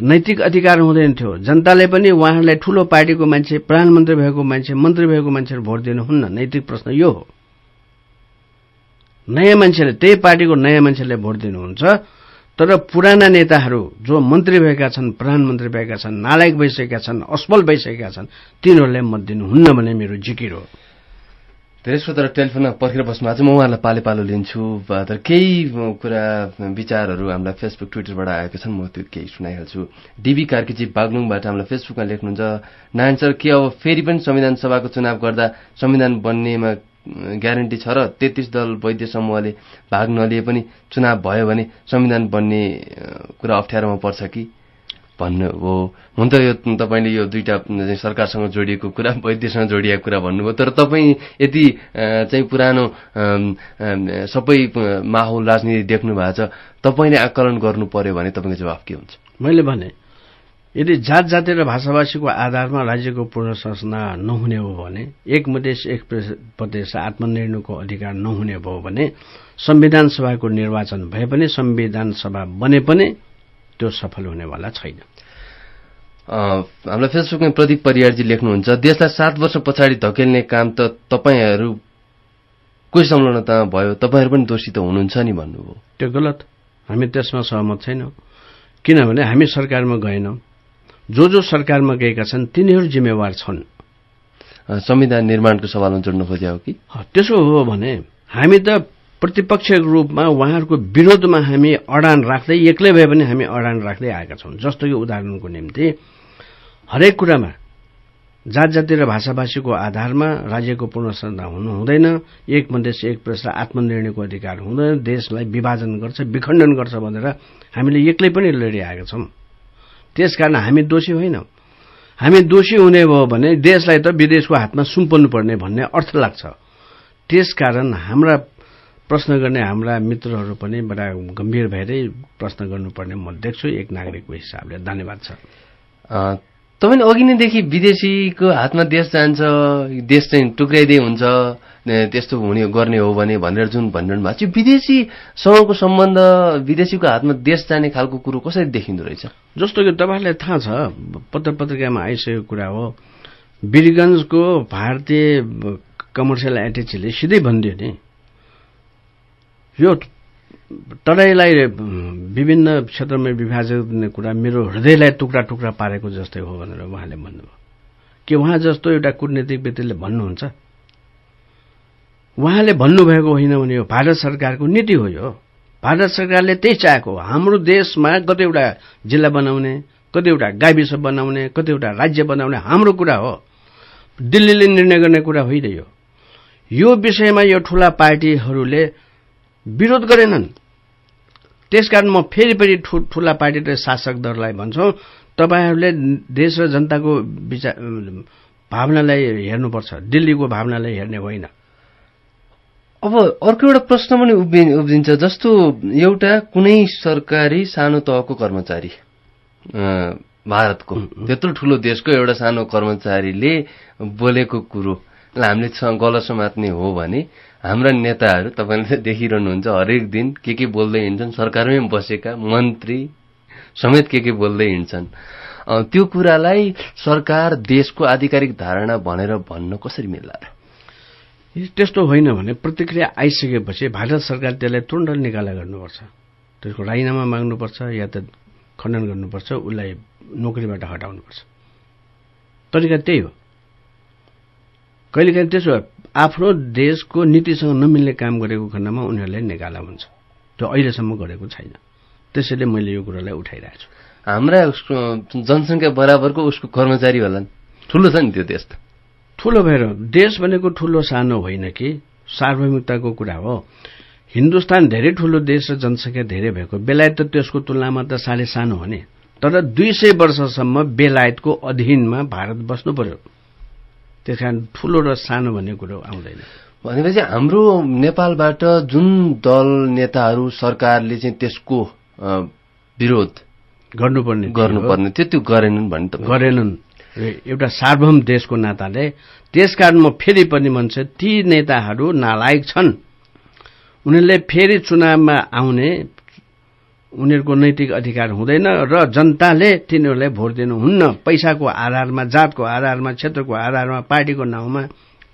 नैतिक अधिकार हुँदैन थियो। जनताले पनि उहाँहरूलाई ठूलो पार्टीको मान्छे प्रधानमन्त्री भएको मान्छे मन्त्री भएको मान्छेहरू भोट दिनुहुन्न। नैतिक प्रश्न यो हो। नयाँ मान्छेले त्यही पार्टीको नयाँ मान्छेले भोट दिनुहुन्छ। तर पुराना नेताहरू जो मन्त्री भएका छन् प्रधानमन्त्री भएका छन् नालायक भइसकेका छन् असफल भइसकेका छन् तिनीहरूले मत दिनुहुन्न भने मेरो जिकिर हो। धेरै श्रोता टेलिफोनमा पर्खेर बस्नु छ। म उहाँलाई पाले पालो लिन्छु। तर केही कुरा विचारहरू हामीलाई फेसबुक ट्विटरबाट आएका छन्। म त्यो केही सुनाइहाल्छु। डिबी कार्कीजी बागलुङबाट हामीलाई फेसबुकमा लेख्नुहुन्छ नारायण सर के अब फेरि पनि संविधान सभाको चुनाव गर्दा संविधान बन्नेमा ग्यारेन्टी छ र तेत्तिस दल वैद्य समूहले भाग नलिए पनि चुनाव भयो भने संविधान बन्ने कुरा अप्ठ्यारोमा पर्छ कि? भन्नु हो। हुन त यो तपाईँले यो दुईटा सरकारसँग जोडिएको कुरा वैद्यसँग जोडिएको कुरा भन्नुभयो। तर तपाईँ यति चाहिँ पुरानो सबै माहौल राजनीति देख्नु भएको छ। तपाईँले आकलन गर्नु पर्यो भने तपाईँको जवाफ के हुन्छ? मैले भने यदि जात जाति र भाषाभाषीको आधारमा राज्यको पुनर्संरचना नहुने हो भने एक मधेस एक प्रदेश- आत्मनिर्णयको अधिकार नहुने भयो भने संविधान सभाको निर्वाचन भए पनि संविधान सभा बने पनि त्यो सफल हुनेवाला छैन। हामीलाई फेसबुकमा प्रदीप परियारजी लेख्नुहुन्छ देशलाई सात वर्ष पछाडि धकेल्ने काम त तपाईँहरूको संलग्नतामा भयो? तपाईँहरू पनि दोषी त हुनुहुन्छ नि भन्नुभयो। त्यो गलत। हामी त्यसमा सहमत छैनौँ। किनभने हामी सरकारमा गएनौँ। जो जो सरकारमा गएका छन् तिनीहरू जिम्मेवार छन्। संविधान निर्माणको सवालमा जोड्न खोज्या हो कि? त्यसो हो भने हामी त प्रतिपक्षको रूपमा उहाँहरूको विरोधमा हामी अडान राख्दै एक्लै भए पनि हामी अडान राख्दै आएका छौँ। जस्तो कि उदाहरणको निम्ति हरेक कुरामा जात जाति र भाषाभाषीको आधारमा राज्यको पुनर्संरचना हुनु हुँदैन एक मधेस एक प्रेस र आत्मनिर्णयको अधिकार हुँदैन देशलाई विभाजन गर्छ विखण्डन गर्छ भनेर हामीले एक्लै पनि लडिआएका छौँ। त्यसकारण हामी दोषी होइनौँ। हामी दोषी हुने भयो भने देशलाई त विदेशको हातमा सुम्पनु पर्ने भन्ने अर्थ लाग्छ। त्यसकारण हाम्रा प्रश्न गर्ने हाम्रा मित्रहरू पनि बडा गम्भीर भएरै प्रश्न गर्नुपर्ने म देख्छु। एक नागरिकको हिसाबले धन्यवाद छ तपाईँले अघि नैदेखि विदेशीको हातमा देश जान्छ देश चाहिँ टुक्राइदिए हुन्छ। त्यस्तो हुने गर्ने हो भने भनेर जुन भनिरहनु भएको छ विदेशीसँगको सम्बन्ध विदेशीको हातमा देश जाने खालको कुरो कसरी देखिँदो रहेछ? जस्तो कि तपाईँहरूलाई थाहा छ पत्र पत्रिकामा आइसकेको कुरा हो वीरगंजको भारतीय कमर्सियल एटेचीले सिधै भनिदियो नि। यो तराईलाई विभिन्न क्षेत्रमा विभाजन गर्ने कुरा मेरो हृदयलाई टुक्रा टुक्रा पारेको जस्तै हो भनेर उहाँले भन्नुभयो। के उहाँ जस्तो एउटा कूटनीतिक व्यक्तिले भन्नुहुन्छ? उहाँले भन्नुभएको होइन भने यो भारत सरकारको नीति हो यो। भारत सरकारले त्यही चाहेको हाम्रो देशमा कतिवटा जिल्ला बनाउने कतिवटा गाविस बनाउने कतिवटा राज्य बनाउने हाम्रो कुरा हो। दिल्लीले निर्णय गर्ने कुरा होइन यो। यो विषयमा यो ठूला पार्टीहरूले विरोध गरेनन्। त्यसकारण म फेरि फेरि ठु- ठूला पार्टी र शासक दललाई भन्छौँ तपाईँहरूले देश र जनताको विचार भावनालाई हेर्नुपर्छ। दिल्लीको भावनालाई हेर्ने होइन। अब अर्को एउटा प्रश्न पनि उभि उब्जिन्छ जस्तो एउटा कुनै सरकारी सानो तहको कर्मचारी भारतको त्यत्रो ठुलो देशको एउटा सानो कर्मचारीले बोलेको कुरोलाई हामीले गलत समात्ने हो भने हाम्रा नेताहरू तपाईँले देखिरहनुहुन्छ हरेक दिन के के बोल्दै हिँड्छन् सरकारमै बसेका मन्त्री समेत के के बोल्दै हिँड्छन्। त्यो कुरालाई सरकार देशको आधिकारिक धारणा भनेर भन्न कसरी मिल्ला र? त्यस्तो होइन भने प्रतिक्रिया आइसकेपछि भारत सरकार त्यसलाई तुरन्त निकाला गर्नुपर्छ। त्यसको राजीनामा माग्नुपर्छ या त खण्डन गर्नुपर्छ उसलाई नोकरीबाट हटाउनुपर्छ। तरिका त्यही हो। कहिलेकाहीँ त्यसो आफ्नो देशको नीतिसँग नमिल्ने काम गरेको खण्डमा उनीहरूलाई निकाला हुन्छ। त्यो अहिलेसम्म गरेको छैन। त्यसैले मैले यो कुरोलाई उठाइरहेको छु। हाम्रा जनसङ्ख्या बराबरको उसको कर्मचारी होलान् ठुलो छ नि त्यो देश ठुलो भएर देश भनेको ठुलो सानो होइन कि? सार्वभौमिकताको कुरा हो। हिन्दुस्तान धेरै ठुलो देश र जनसङ्ख्या धेरै भएको। बेलायत त त्यसको तुलनामा त साह्रै सानो हो नि। तर दुई सय वर्षसम्म बेलायतको अधीनमा भारत बस्नु पर्यो। त्यस कारण ठुलो र सानो भन्ने कुरो आउँदैन। भनेपछि हाम्रो नेपालबाट जुन दल नेताहरू सरकारले चाहिँ त्यसको विरोध गर्नुपर्ने। गर्नुपर्ने थियो त्यो गरेनन् भने तपाईँ गरेनन्। एउटा सार्वभौम देशको नाताले त्यसकारण म फेरि पनि भन्छु ती नेताहरू नालायक छन्। उनीहरूले फेरि चुनावमा आउने उनीहरूको नैतिक अधिकार हुँदैन र जनताले तिनीहरूलाई भोट दिनुहुन्न। पैसाको आधारमा जातको आधारमा क्षेत्रको आधारमा पार्टीको नाउँमा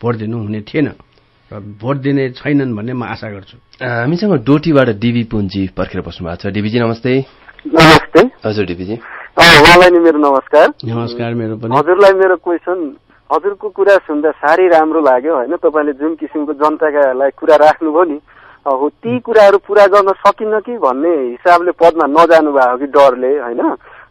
भोट दिनु हुने थिएन। र भोट दिने छैनन् भन्ने म आशा गर्छु। हामीसँग डोटीबाट डिबी पुन्जी पर्खेर बस्नु भएको छ। डिबीजी नमस्ते। नमस्ते। हजुर डिबीजी उहाँलाई नि मेरो नमस्कार। नमस्कार मेरो पनि। हजुरलाई मेरो क्वेसन हजुरको कुरा सुन्दा साह्रै राम्रो लाग्यो होइन? तपाईँले जुन किसिमको जनताकालाई कुरा राख्नुभयो नि अब ती कुराहरू पुरा गर्न सकिन्न कि भन्ने हिसाबले पदमा नजानु भएको कि डरले होइन?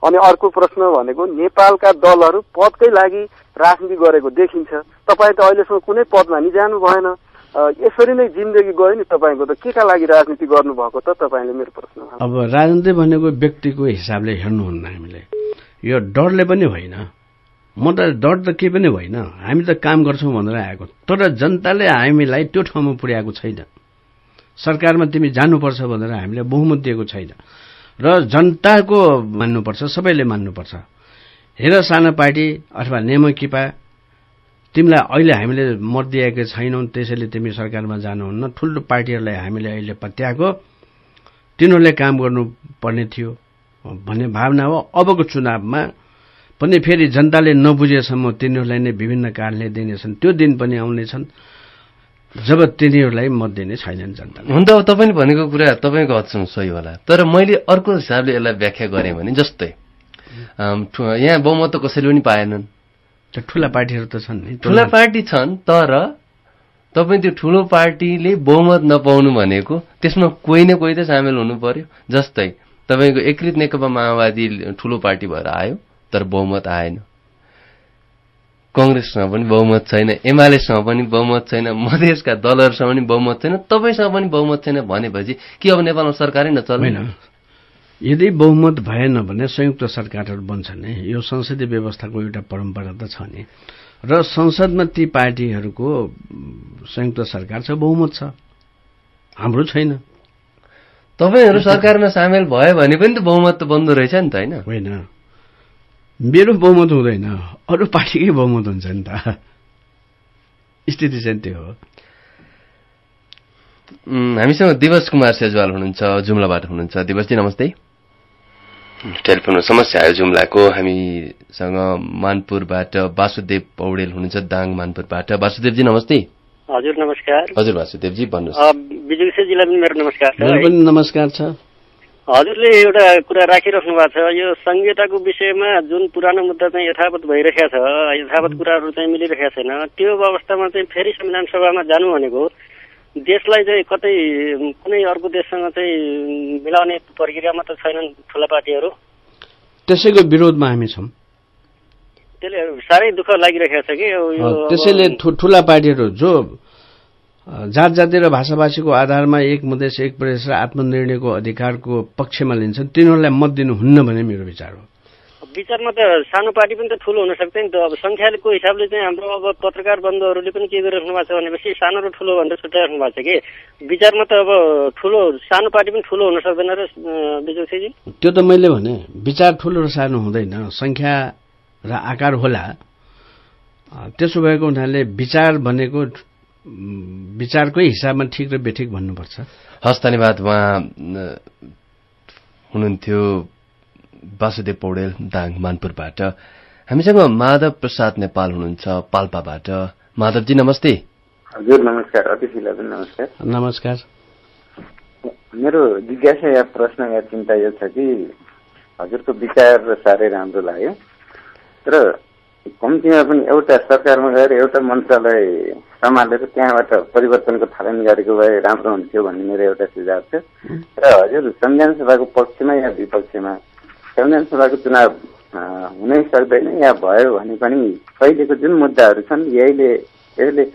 अनि अर्को प्रश्न भनेको नेपालका दलहरू पदकै लागि राजनीति गरेको देखिन्छ। तपाईँ त अहिलेसम्म कुनै पदमा नि जानु भएन यसरी नै जिन्दगी गयो नि तपाईँको त के का लागि राजनीति गर्नुभएको त तपाईँले मेरो प्रश्न अब राजनीति भनेको व्यक्तिको हिसाबले हेर्नुहुन्न हामीले। यो डरले पनि होइन। म त डर त केही पनि होइन। हामी त काम गर्छौँ भनेर आएको। तर जनताले हामीलाई त्यो ठाउँमा पुर्याएको छैन। सरकारमा तिमी जानुपर्छ भनेर हामीले बहुमत दिएको छैन। र जनताको मान्नुपर्छ सबैले मान्नुपर्छ। हेर सानो पार्टी अथवा नेमकिपा तिमीलाई अहिले हामीले मत दिएका छैनौँ त्यसैले तिमी सरकारमा जानुहुन्न। ठुल्ठुलो पार्टीहरूलाई हामीले अहिले पत्याएको। तिनीहरूले काम गर्नुपर्ने थियो भन्ने भावना हो। अबको चुनावमा पनि फेरि जनताले नबुझेसम्म तिनीहरूलाई नै विभिन्न कारणले दिनेछन्। त्यो दिन पनि आउनेछन्। जब तिनीहरूलाई मत दिने छैनन् जनताले। हुन त अब तपाईँले भनेको कुरा तपाईँको हदसम्म सही होला। तर मैले अर्को हिसाबले यसलाई व्याख्या गरेँ भने जस्तै यहाँ बहुमत त कसैले पनि पाएनन्। ठुला पार्टीहरू त छन् नि ठुला पार्टी छन् तर तपाईँ त्यो ठुलो पार्टीले बहुमत नपाउनु भनेको त्यसमा कोही न कोही त सामेल हुनु पर्यो। जस्तै तपाईँको एकीकृत नेकपा माओवादी ठुलो पार्टी भएर आयो तर बहुमत आएन। कङ्ग्रेससँग पनि बहुमत छैन एमालेसँग पनि बहुमत छैन मधेसका दलहरूसँग पनि बहुमत छैन तपाईँसँग पनि बहुमत छैन भनेपछि के अब नेपालमा सरकारै नचल्दैन यदि बहुमत भएन भने संयुक्त सरकारहरू बन्छन् नि। यो संसदीय व्यवस्थाको एउटा परम्परा त छ नि। र संसदमा ती पार्टीहरूको संयुक्त सरकार छ बहुमत छ। हाम्रो छैन। तपाईँहरू सरकारमा सामेल भयो भने पनि त बहुमत त बन्दो रहेछ नि त होइन? होइन। मेरो बहुमत हुँदैन। अरू पार्टीकै बहुमत हुन्छ नि त। स्थिति चाहिँ त्यो हो। हामीसँग दिवस कुमार सेजवाल हुनुहुन्छ जुम्लाबाट हुनुहुन्छ। दिवसजी नमस्ते। टेलिफोनमा समस्या आयो जुम्लाको। हामीसँग मानपुरबाट वासुदेव पौडेल हुनुहुन्छ दाङ मानपुरबाट। वासुदेवजी नमस्ते। हजुर नमस्कार। हजुर वासुदेवजी विजयजीलाई पनि मेरो नमस्कार। पनि नमस्कार छ। हजुरले एउटा कुरा राखिराख्नु भएको छ यो संहिताको विषयमा जुन पुरानो मुद्दा चाहिँ यथावत भइरहेको छ यथावत कुराहरू चाहिँ मिलिरहेको छैन त्यो अवस्थामा चाहिँ फेरि संविधान सभामा जानु भनेको देशलाई चाहिँ कतै कुनै अर्को देशसँग चाहिँ मिलाउने प्रक्रियामा त छैनन् ठुला पार्टीहरू त्यसैको विरोधमा हामी छौँ। त्यसले साह्रै दुःख लागिरहेको छ कि त्यसैले ठुला पार्टीहरू जो जात जाति र भाषाभाषीको आधारमा एक मधेस एक प्रदेश र आत्मनिर्णयको अधिकारको पक्षमा लिन्छन् तिनीहरूलाई मत दिनुहुन्न भन्ने मेरो विचार हो। विचारमा त सानो पार्टी पनि त ठुलो हुन सक्छ नि त। अब सङ्ख्याको हिसाबले चाहिँ हाम्रो अब पत्रकार बन्धुहरूले पनि के गरिराख्नु भएको छ भनेपछि सानो र ठुलो भनेर छुट्याइराख्नु भएको छ कि? विचारमा त अब ठुलो सानो पार्टी पनि ठुलो हुन सक्दैन र विजय त्यो त मैले भने विचार ठुलो र सानो हुँदैन। सङ्ख्या र आकार होला। त्यसो भएको हुनाले विचार भनेको विचारकै हिसाबमा ठिक र बेठिक भन्नुपर्छ। हस् धन्यवाद। उहाँ हुनुहुन्थ्यो वासुदेव पौडेल दाङ मानपुरबाट। हामीसँग माधव प्रसाद नेपाल हुनुहुन्छ पाल्पाबाट। माधवजी नमस्ते। हजुर नमस्कार। अतिथिलाई पनि नमस्कार। नमस्कार। मेरो जिज्ञासा या प्रश्न या चिन्ता यो छ कि हजुरको विचार साह्रै राम्रो लाग्यो। तर कम्तीमा पनि एउटा सरकारमा गएर एउटा मन्त्रालय सम्हालेर त्यहाँबाट परिवर्तनको थालनी गरेको भए राम्रो हुन्थ्यो भन्ने मेरो एउटा सुझाव छ। र हजुर संविधान सभाको पक्षमा या विपक्षमा संविधान सभाको चुनाव हुनै सक्दैन या भयो भने पनि अहिलेको जुन मुद्दाहरू छन् यहीले यसले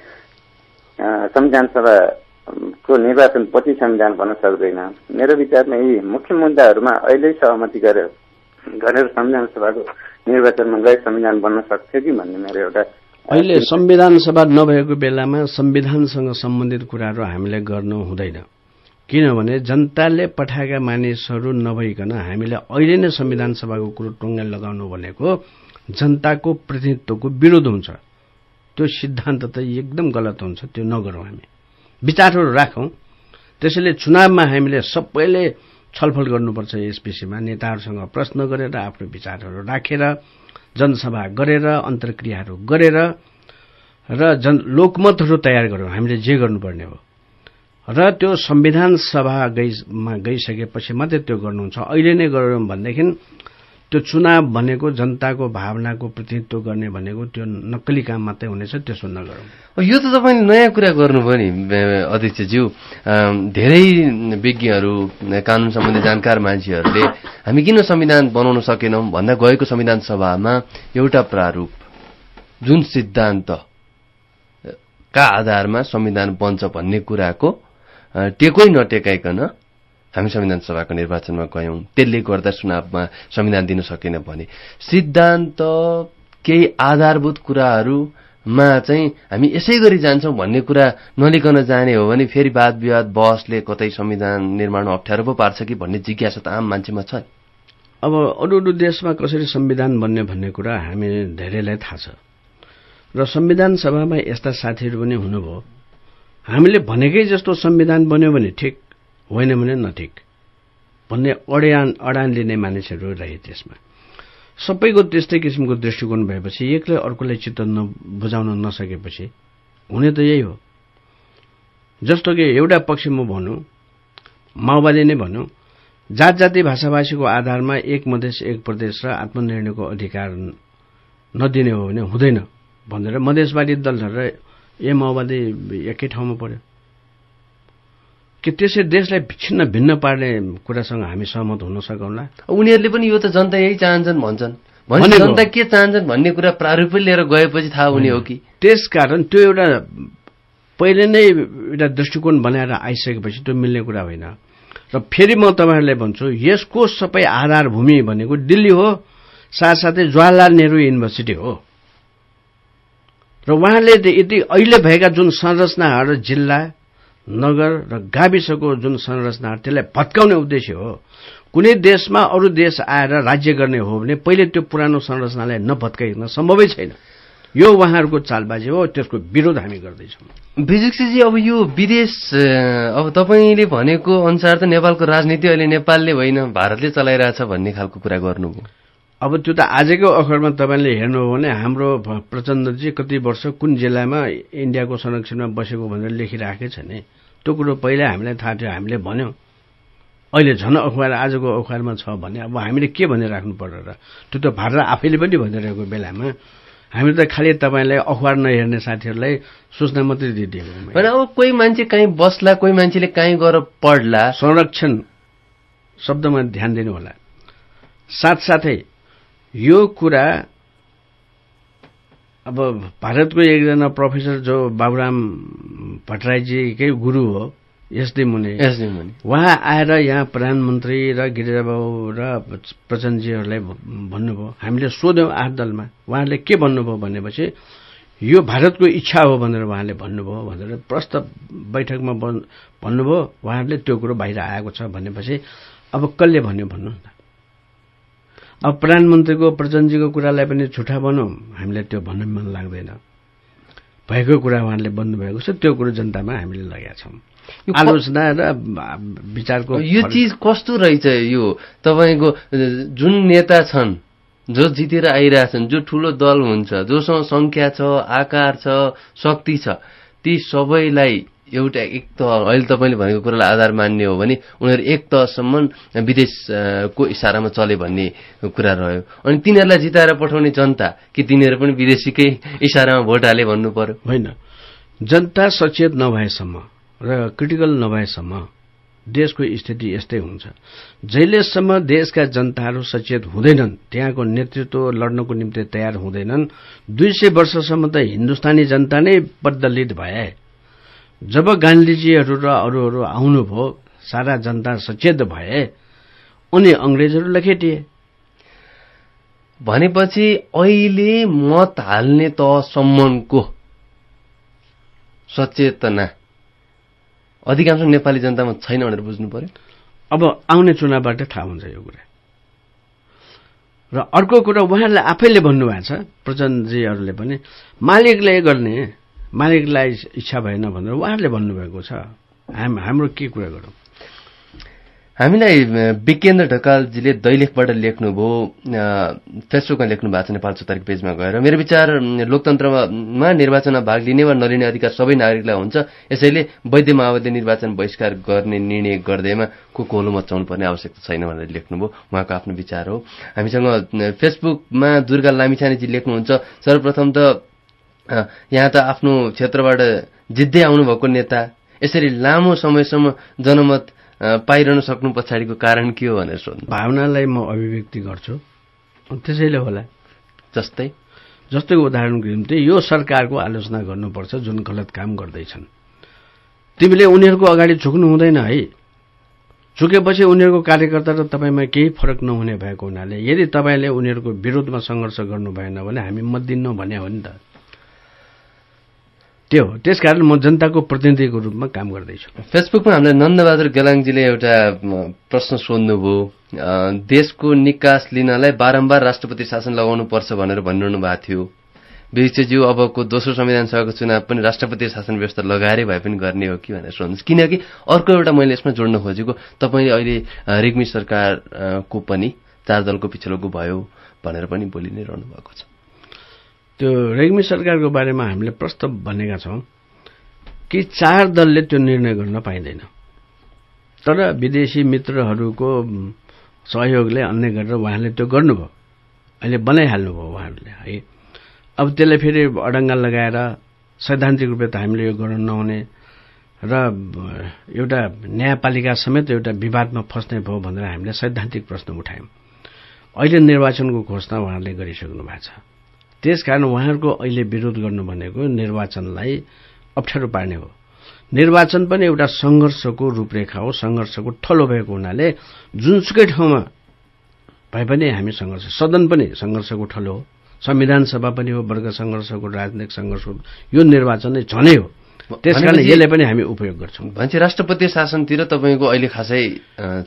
संविधान सभाको निर्वाचन पछि संविधान बन्न सक्दैन। मेरो विचारमा यी मुख्य मुद्दाहरूमा अहिले सहमति गरेर गरेर संविधान सभाको निर्वाचनमा गए संविधान बन्न सक्छ कि भन्ने मेरो एउटा अहिले संविधान सभा नभएको बेलामा संविधानसँग सम्बन्धित कुराहरू हामीले गर्नु हुँदैन। किनभने जनताले पठाएका मानिसहरू नभइकन हामीले अहिले नै संविधान सभाको कुरो टुङ्गा लगाउनु भनेको जनताको प्रतिनिधित्वको विरोध हुन्छ। त्यो सिद्धान्त त एकदम गलत हुन्छ त्यो नगरौँ हामी। विचारहरू राखौँ। त्यसैले चुनावमा हामीले सबैले छलफल गर्नुपर्छ यस विषयमा नेताहरूसँग प्रश्न गरेर आफ्नो विचारहरू राखेर जनसभा गरेर अन्तर्क्रियाहरू गरेर र जन लोकमतहरू तयार गरौँ हामीले जे गर्नुपर्ने हो। र त्यो संविधान सभा गइमा गइसकेपछि मात्रै त्यो गर्नुहुन्छ। अहिले नै गरौँ भनेदेखि त्यो चुनाव भनेको जनताको भावनाको प्रतिनिधित्व गर्ने भनेको त्यो नक्कली काम मात्रै हुनेछ त्यसो नगरौँ यो त तपाईँले नयाँ कुरा गर्नुभयो नि अध्यक्षज्यू। धेरै विज्ञहरू कानून सम्बन्धी जानकार मान्छेहरूले हामी किन संविधान बनाउन सकेनौँ? भन्दा गएको संविधान सभामा एउटा प्रारूप जुन सिद्धान्त का आधारमा संविधान बन्छ भन्ने कुराको टेकै नटेकाइकन हामी संविधान सभाको निर्वाचनमा गयौं। त्यसले गर्दा चुनावमा संविधान दिन सकेन भने। सिद्धान्त केही आधारभूत कुराहरूमा चाहिँ हामी यसै गरी जान्छौं भन्ने कुरा नलिकन जाने हो भने फेरि वाद विवाद बहसले कतै संविधान निर्माण अप्ठ्यारो पो पार्छ कि भन्ने जिज्ञासा त आम मान्छेमा छ अब अरू अरू देशमा कसरी संविधान बन्ने भन्ने कुरा हामी धेरैलाई थाहा छ। र संविधान सभामा यस्ता साथीहरू पनि हुनुभयो। हामीले भनेकै जस्तो संविधान बन्यो भने ठिक होइन भने नठिक भन्ने अडान अडान लिने मानिसहरू रहे त्यसमा। सबैको त्यस्तै किसिमको दृष्टिकोण भएपछि एकले अर्कोलाई चित्त न बुझाउन नसकेपछि हुने त यही हो। जस्तो कि एउटा पक्ष म भनौँ माओवादी नै भनौँ जात जाति भाषाभाषीको आधारमा एक मधेस एक प्रदेश र आत्मनिर्णयको अधिकार नदिने हो भने हुँदैन भनेर मधेसवादी दलहरू ए माओवादी एकै ठाउँमा पर्यो कि त्यसै देशलाई छिन्न भिन्न पार्ने कुरासँग हामी सहमत हुन सकौँला उनीहरूले पनि यो त जनता यही चाहन्छन् भन्छन्। भने जनता के चाहन्छन् भन्ने कुरा प्रारूपै लिएर गएपछि थाहा हुने हो कि? त्यसकारण त्यो एउटा पहिले नै एउटा दृष्टिकोण बनाएर आइसकेपछि त्यो मिल्ने कुरा होइन। र फेरि म तपाईँहरूलाई भन्छु यसको सबै आधारभूमि भनेको दिल्ली हो साथसाथै जवाहरलाल नेहरू युनिभर्सिटी हो। र उहाँले यति अहिले भएका जुन संरचनाहरू जिल्ला नगर र गाविसको जुन संरचनाहरू त्यसलाई भत्काउने उद्देश्य हो। कुनै देशमा अरू देश आएर राज्य गर्ने हो भने पहिले त्यो पुरानो संरचनालाई नभत्काइकन सम्भवै छैन। यो उहाँहरूको चालबाजी हो त्यसको विरोध हामी गर्दैछौँ। विजुक्सीजी अब यो विदेश अब तपाईँले भनेको अनुसार त नेपालको राजनीति अहिले नेपालले होइन भारतले चलाइरहेछ भन्ने खालको कुरा गर्नुभयो। अब त्यो त आजको अखरमा तपाईँले हेर्नु हो भने हाम्रो प्रचण्डजी कति वर्ष कुन जिल्लामा इन्डियाको संरक्षणमा बसेको भनेर लेखिराखेकै छ नि। त्यो कुरो पहिला हामीलाई थाहा थियो हामीले भन्यौँ। अहिले झन् अखबार आजको अखबारमा छ भने अब हामीले के भनेर राख्नु पर्यो र? त्यो त भारत आफैले पनि भनिरहेको बेलामा। हामी त खालि तपाईँलाई अखबार नहेर्ने साथीहरूलाई सूचना मात्रै दिइदिएको होइन अब कोही मान्छे कहीँ बस्ला कोही मान्छेले कहीँ गएर पढ्ला। संरक्षण शब्दमा ध्यान दिनु होला साथसाथै यो कुरा अब भारतको एकजना प्रोफेसर जो बाबुराम भट्टराईजीकै गुरु हो एसडी मुनि। उहाँ आएर यहाँ प्रधानमन्त्री र गिरिजाबाबु र प्रचण्डजीहरूलाई भन्नुभयो। हामीले सोध्यौँ आठ दलमा उहाँहरूले के भन्नुभयो भनेपछि यो भारतको इच्छा हो भनेर उहाँले भन्नुभयो भनेर प्रस्ताव बैठकमा भन्नुभयो। उहाँहरूले त्यो कुरो बाहिर आएको छ भनेपछि अब कसले भन्यो भन्नु न अब प्रधानमन्त्रीको प्रचण्डजीको कुरालाई पनि झुठा भनौँ हामीले त्यो भन्न मन लाग्दैन। भएको कुरा उहाँले भन्नुभएको छ त्यो कुरो जनतामा हामीले लगाएका छौँ। आलोचना र विचारको यो चिज कस्तो रहेछ यो? तपाईँको जुन नेता छन् जो जितेर आइरहेछन् जो ठुलो दल हुन्छ जोसँग सङ्ख्या छ आकार छ शक्ति छ ती सबैलाई एउटा एक तह अहिले तपाईँले भनेको कुरालाई आधार मान्ने हो भने उनीहरू एक तहसम्म विदेशको इसारामा चले भन्ने कुरा रह्यो। अनि तिनीहरूलाई जिताएर पठाउने जनता कि तिनीहरू पनि विदेशीकै इसारामा भोट हाले भन्नु पर्यो? होइन। जनता सचेत नभएसम्म र क्रिटिकल नभएसम्म देशको स्थिति यस्तै हुन्छ। जहिलेसम्म देशका जनताहरू सचेत हुँदैनन् त्यहाँको नेतृत्व लड्नको निम्ति तयार हुँदैनन् दुई सय वर्षसम्म त हिन्दुस्तानी जनता नै प्रदलित भए। जब गान्धीजीहरू र अरूहरू आउनुभयो सारा जनता सचेत भए उनी अङ्ग्रेजहरू लखेटिए। भनेपछि अहिले मत हाल्ने तहसम्मको सचेतना। अधिकांश नेपाली जनतामा छैन भनेर बुझ्नु पर्यो। अब आउने चुनावबाट थाहा हुन्छ यो कुरा। र अर्को कुरा उहाँहरूले आफैले भन्नुभएको छ प्रचण्डजीहरूले पनि मालिकले गर्ने। मालिकलाई इच्छा भएन भनेर उहाँहरूले भन्नुभएको छ। हाम हाम्रो के कुरा गरौँ? हामीलाई विकेन्द्र ढकालजीले दैलेखबाट लेख्नुभयो फेसबुकमा लेख्नु भएको छ नेपाल चौतारी पेजमा गएर। मेरो विचार लोकतन्त्रमा निर्वाचनमा भाग लिने वा नलिने अधिकार सबै नागरिकलाई हुन्छ। यसैले वैद्य माओवादी निर्वाचन बहिष्कार गर्ने निर्णय गर्दैमा को कोलो मचाउनु पर्ने आवश्यकता छैन भनेर लेख्नुभयो। उहाँको आफ्नो विचार हो। हामीसँग फेसबुकमा दुर्गा लामिछानेजी लेख्नुहुन्छ। सर्वप्रथम त यहाँ त आफ्नो क्षेत्रबाट जित्दै आउनुभएको नेता यसरी लामो समयसम्म जनमत पाइरहन सक्नु पछाडिको कारण के हो भनेर सोध्नु। भावनालाई म अभिव्यक्ति गर्छु। त्यसैले होला। जस्तै? जस्तै उदाहरणको निम्ति यो सरकारको आलोचना गर्नुपर्छ जुन गलत काम गर्दैछन्। तिमीले उनीहरूको अगाडि झुक्नु हुँदैन है। झुकेपछि उनीहरूको कार्यकर्ता र तपाईँमा केही फरक नहुने भएको हुनाले यदि तपाईँले उनीहरूको विरोधमा सङ्घर्ष गर्नु भएन भने हामी मत दिन्नौ भने हो नि त। त्यो हो। त्यसकारण म जनताको प्रतिनिधिको रूपमा काम गर्दैछु। फेसबुकमा हामीलाई नन्दबहादुर गेलाङजीले एउटा प्रश्न सोध्नुभयो। देशको निकास लिनलाई बारम्बार राष्ट्रपति शासन लगाउनु पर्छ भनेर भनिरहनु भएको थियो। विक्षज्यू अबको दोस्रो संविधान सभाको चुनाव पनि राष्ट्रपति शासन व्यवस्था लगाएरै भए पनि गर्ने हो कि भनेर सोध्नुहोस् किनकि अर्को एउटा मैले यसमा जोड्न खोजेको तपाईँले अहिले रिग्मी सरकारको पनि चार दलको पिछलोको भयो भनेर पनि बोलि नै रहनु भएको छ। त्यो रेग्मी सरकारको बारेमा हामीले प्रस्ताव भनेका छौँ कि चार दलले त्यो निर्णय गर्न पाइँदैन। तर विदेशी मित्रहरूको सहयोगले अन्य गरेर उहाँले त्यो गर्नुभयो। अहिले बनाइहाल्नुभयो उहाँहरूले है। अब त्यसलाई फेरि अडङ्गा लगाएर सैद्धान्तिक रूपले त हामीले यो गर्न नहुने र एउटा न्यायपालिका समेत एउटा विवादमा फस्ने भयो भनेर हामीले सैद्धान्तिक प्रश्न उठायौँ। अहिले निर्वाचनको घोषणा उहाँहरूले गरिसक्नु भएको छ। त्यसकारण उहाँहरूको अहिले विरोध गर्नु भनेको निर्वाचनलाई अप्ठ्यारो पार्ने हो। निर्वाचन पनि एउटा सङ्घर्षको रूपरेखा हो सङ्घर्षको ठलो भएको हुनाले जुनसुकै ठाउँमा भए पनि हामी सङ्घर्ष सदन पनि सङ्घर्षको ठलो हो। संविधान सभा पनि हो वर्ग सङ्घर्षको राजनैतिक सङ्घर्ष यो निर्वाचन नै झनै हो। त्यसकारण यसलाई पनि हामी उपयोग गर्छौँ। भन्छ राष्ट्रपति शासनतिर तपाईँको अहिले खासै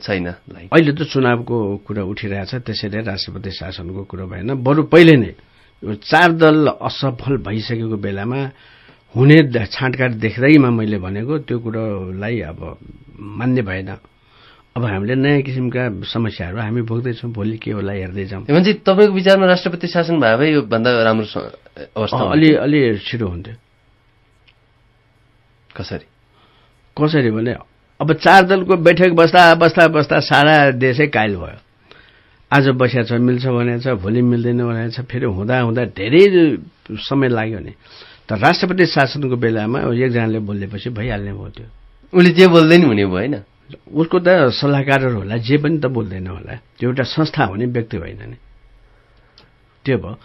छैन अहिले त चुनावको कुरा उठिरहेछ त्यसैले राष्ट्रपति शासनको कुरा भएन। बरु पहिले नै चार दल असफल भइसकेको बेलामा हुने छाँटकाट देख्दैमा मैले भनेको त्यो कुरोलाई अब मान्य भएन। अब हामीले नयाँ किसिमका समस्याहरू हामी भोग्दैछौँ भोलि के होला हेर्दै जाउँ। भने तपाईँको विचारमा राष्ट्रपति शासन भए भए योभन्दा राम्रो अवस्था अलि अलि छिटो हुन्थ्यो। कसरी? कसरी भने अब चार दलको बैठक बस्दा बस्दा बस्दा सारा देशै कायल भयो। आज बसिया छ मिल्छ भनेको छ भोलि मिल्दैन भनेको छ फेरि हुँदा हुँदा धेरै समय लाग्यो नि। त राष्ट्रपति शासनको बेलामा एकजनाले बोलेपछि भइहाल्ने भयो त्यो। उसले जे बोल्दैन हुने भयो होइन? उसको त सल्लाहकारहरू होला जे पनि त बोल्दैन होला। त्यो एउटा संस्था हो नि व्यक्ति होइन नि। त्यो भयो।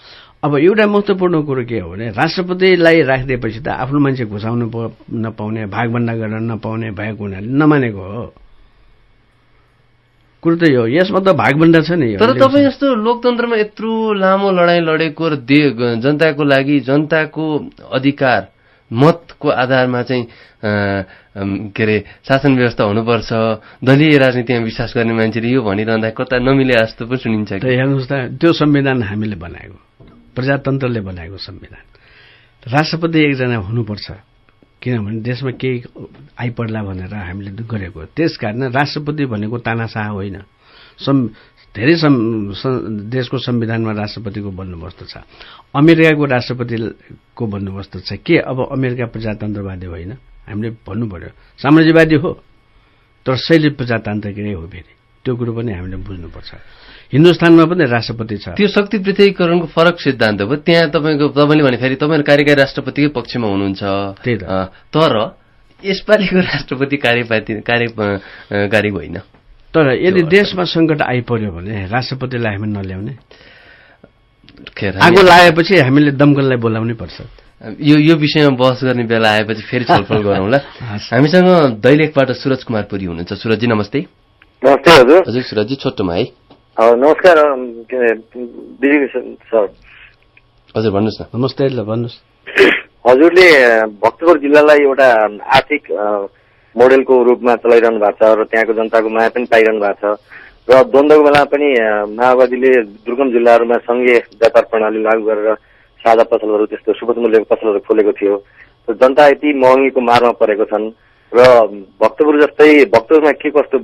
अब एउटा महत्त्वपूर्ण कुरो के हो भने राष्ट्रपतिलाई राखिदिएपछि त आफ्नो मान्छे घुसाउनु नपाउने भागभन्डा गर्न नपाउने भएको हुनाले नमानेको हो। कुरो त यो यसमा त भागभन्डा छ नि। तर तपाईँ जस्तो लोकतन्त्रमा यत्रो लामो लडाईँ लडेको र दे जनताको लागि जनताको अधिकार मतको आधारमा चाहिँ के अरे शासन व्यवस्था हुनुपर्छ। दलीय राजनीतिमा विश्वास गर्ने मान्छेले यो भनिरहँदा कता नमिले जस्तो पनि सुनिन्छ हेर्नुहोस् त त्यो संविधान हामीले बनाएको प्रजातन्त्रले बनाएको संविधान। राष्ट्रपति एकजना हुनुपर्छ। किनभने देशमा केही आइपर्ला भनेर हामीले गरेको। त्यस कारण राष्ट्रपति भनेको तानासाह होइन। सं धेरै सं- सं- देशको संविधानमा राष्ट्रपतिको बन्दोबस्त छ। अमेरिकाको राष्ट्रपतिको बन्दोबस्त छ। के अब अमेरिका प्रजातन्त्रवादी होइन? हामीले भन्नु पर्यो साम्राज्यवादी हो तर शैली प्रजातान्त्रिकै हो फेरि। त्यो कुरो पनि हामीले बुझ्नुपर्छ। हिन्दुस्तानमा पनि राष्ट्रपति छ। त्यो शक्ति पृथकीकरणको फरक सिद्धान्त हो। त्यहाँ तपाईँको तपाईँले भने फेरि तपाईँहरू कार्यकारी राष्ट्रपतिकै पक्षमा हुनुहुन्छ। त्यही त। अ, तर यसपालिको (laughs) राष्ट्रपति कार्यपाती कार्यकारी होइन। तर यदि देशमा सङ्कट आइपर्यो भने राष्ट्रपतिलाई हामी नल्याउने। आगो लगाएपछि हामीले दमकललाई बोलाउनै पर्छ। यो यो विषयमा बहस गर्ने बेला आएपछि फेरि (laughs) छलफल गरौँला। हामीसँग दैलेखबाट सुरज कुमार पुरी हुनुहुन्छ। सुरजी नमस्ते। नमस्ते हजुर। हजुर सुरजी छोटोमा है नमस्कार सर हजुर भन्नुहोस् न। नमस्ते ल भन्नुहोस्। हजुरले भक्तपुर जिल्लालाई एउटा आर्थिक मोडेलको रूपमा चलाइरहनु भएको छ र त्यहाँको जनताको माया पनि पाइरहनु भएको छ र द्वन्द्वको बेला पनि माओवादीले दुर्गम जिल्लाहरूमा सङ्घीय व्यापार प्रणाली लागू गरेर साझा पसलहरू त्यस्तो सुपथ मूल्यको पसलहरू खोलेको थियो। र जनता यति महँगीको मारमा परेको छन् र भक्तपुर जस्तै भक्तपुरमा के कस्तो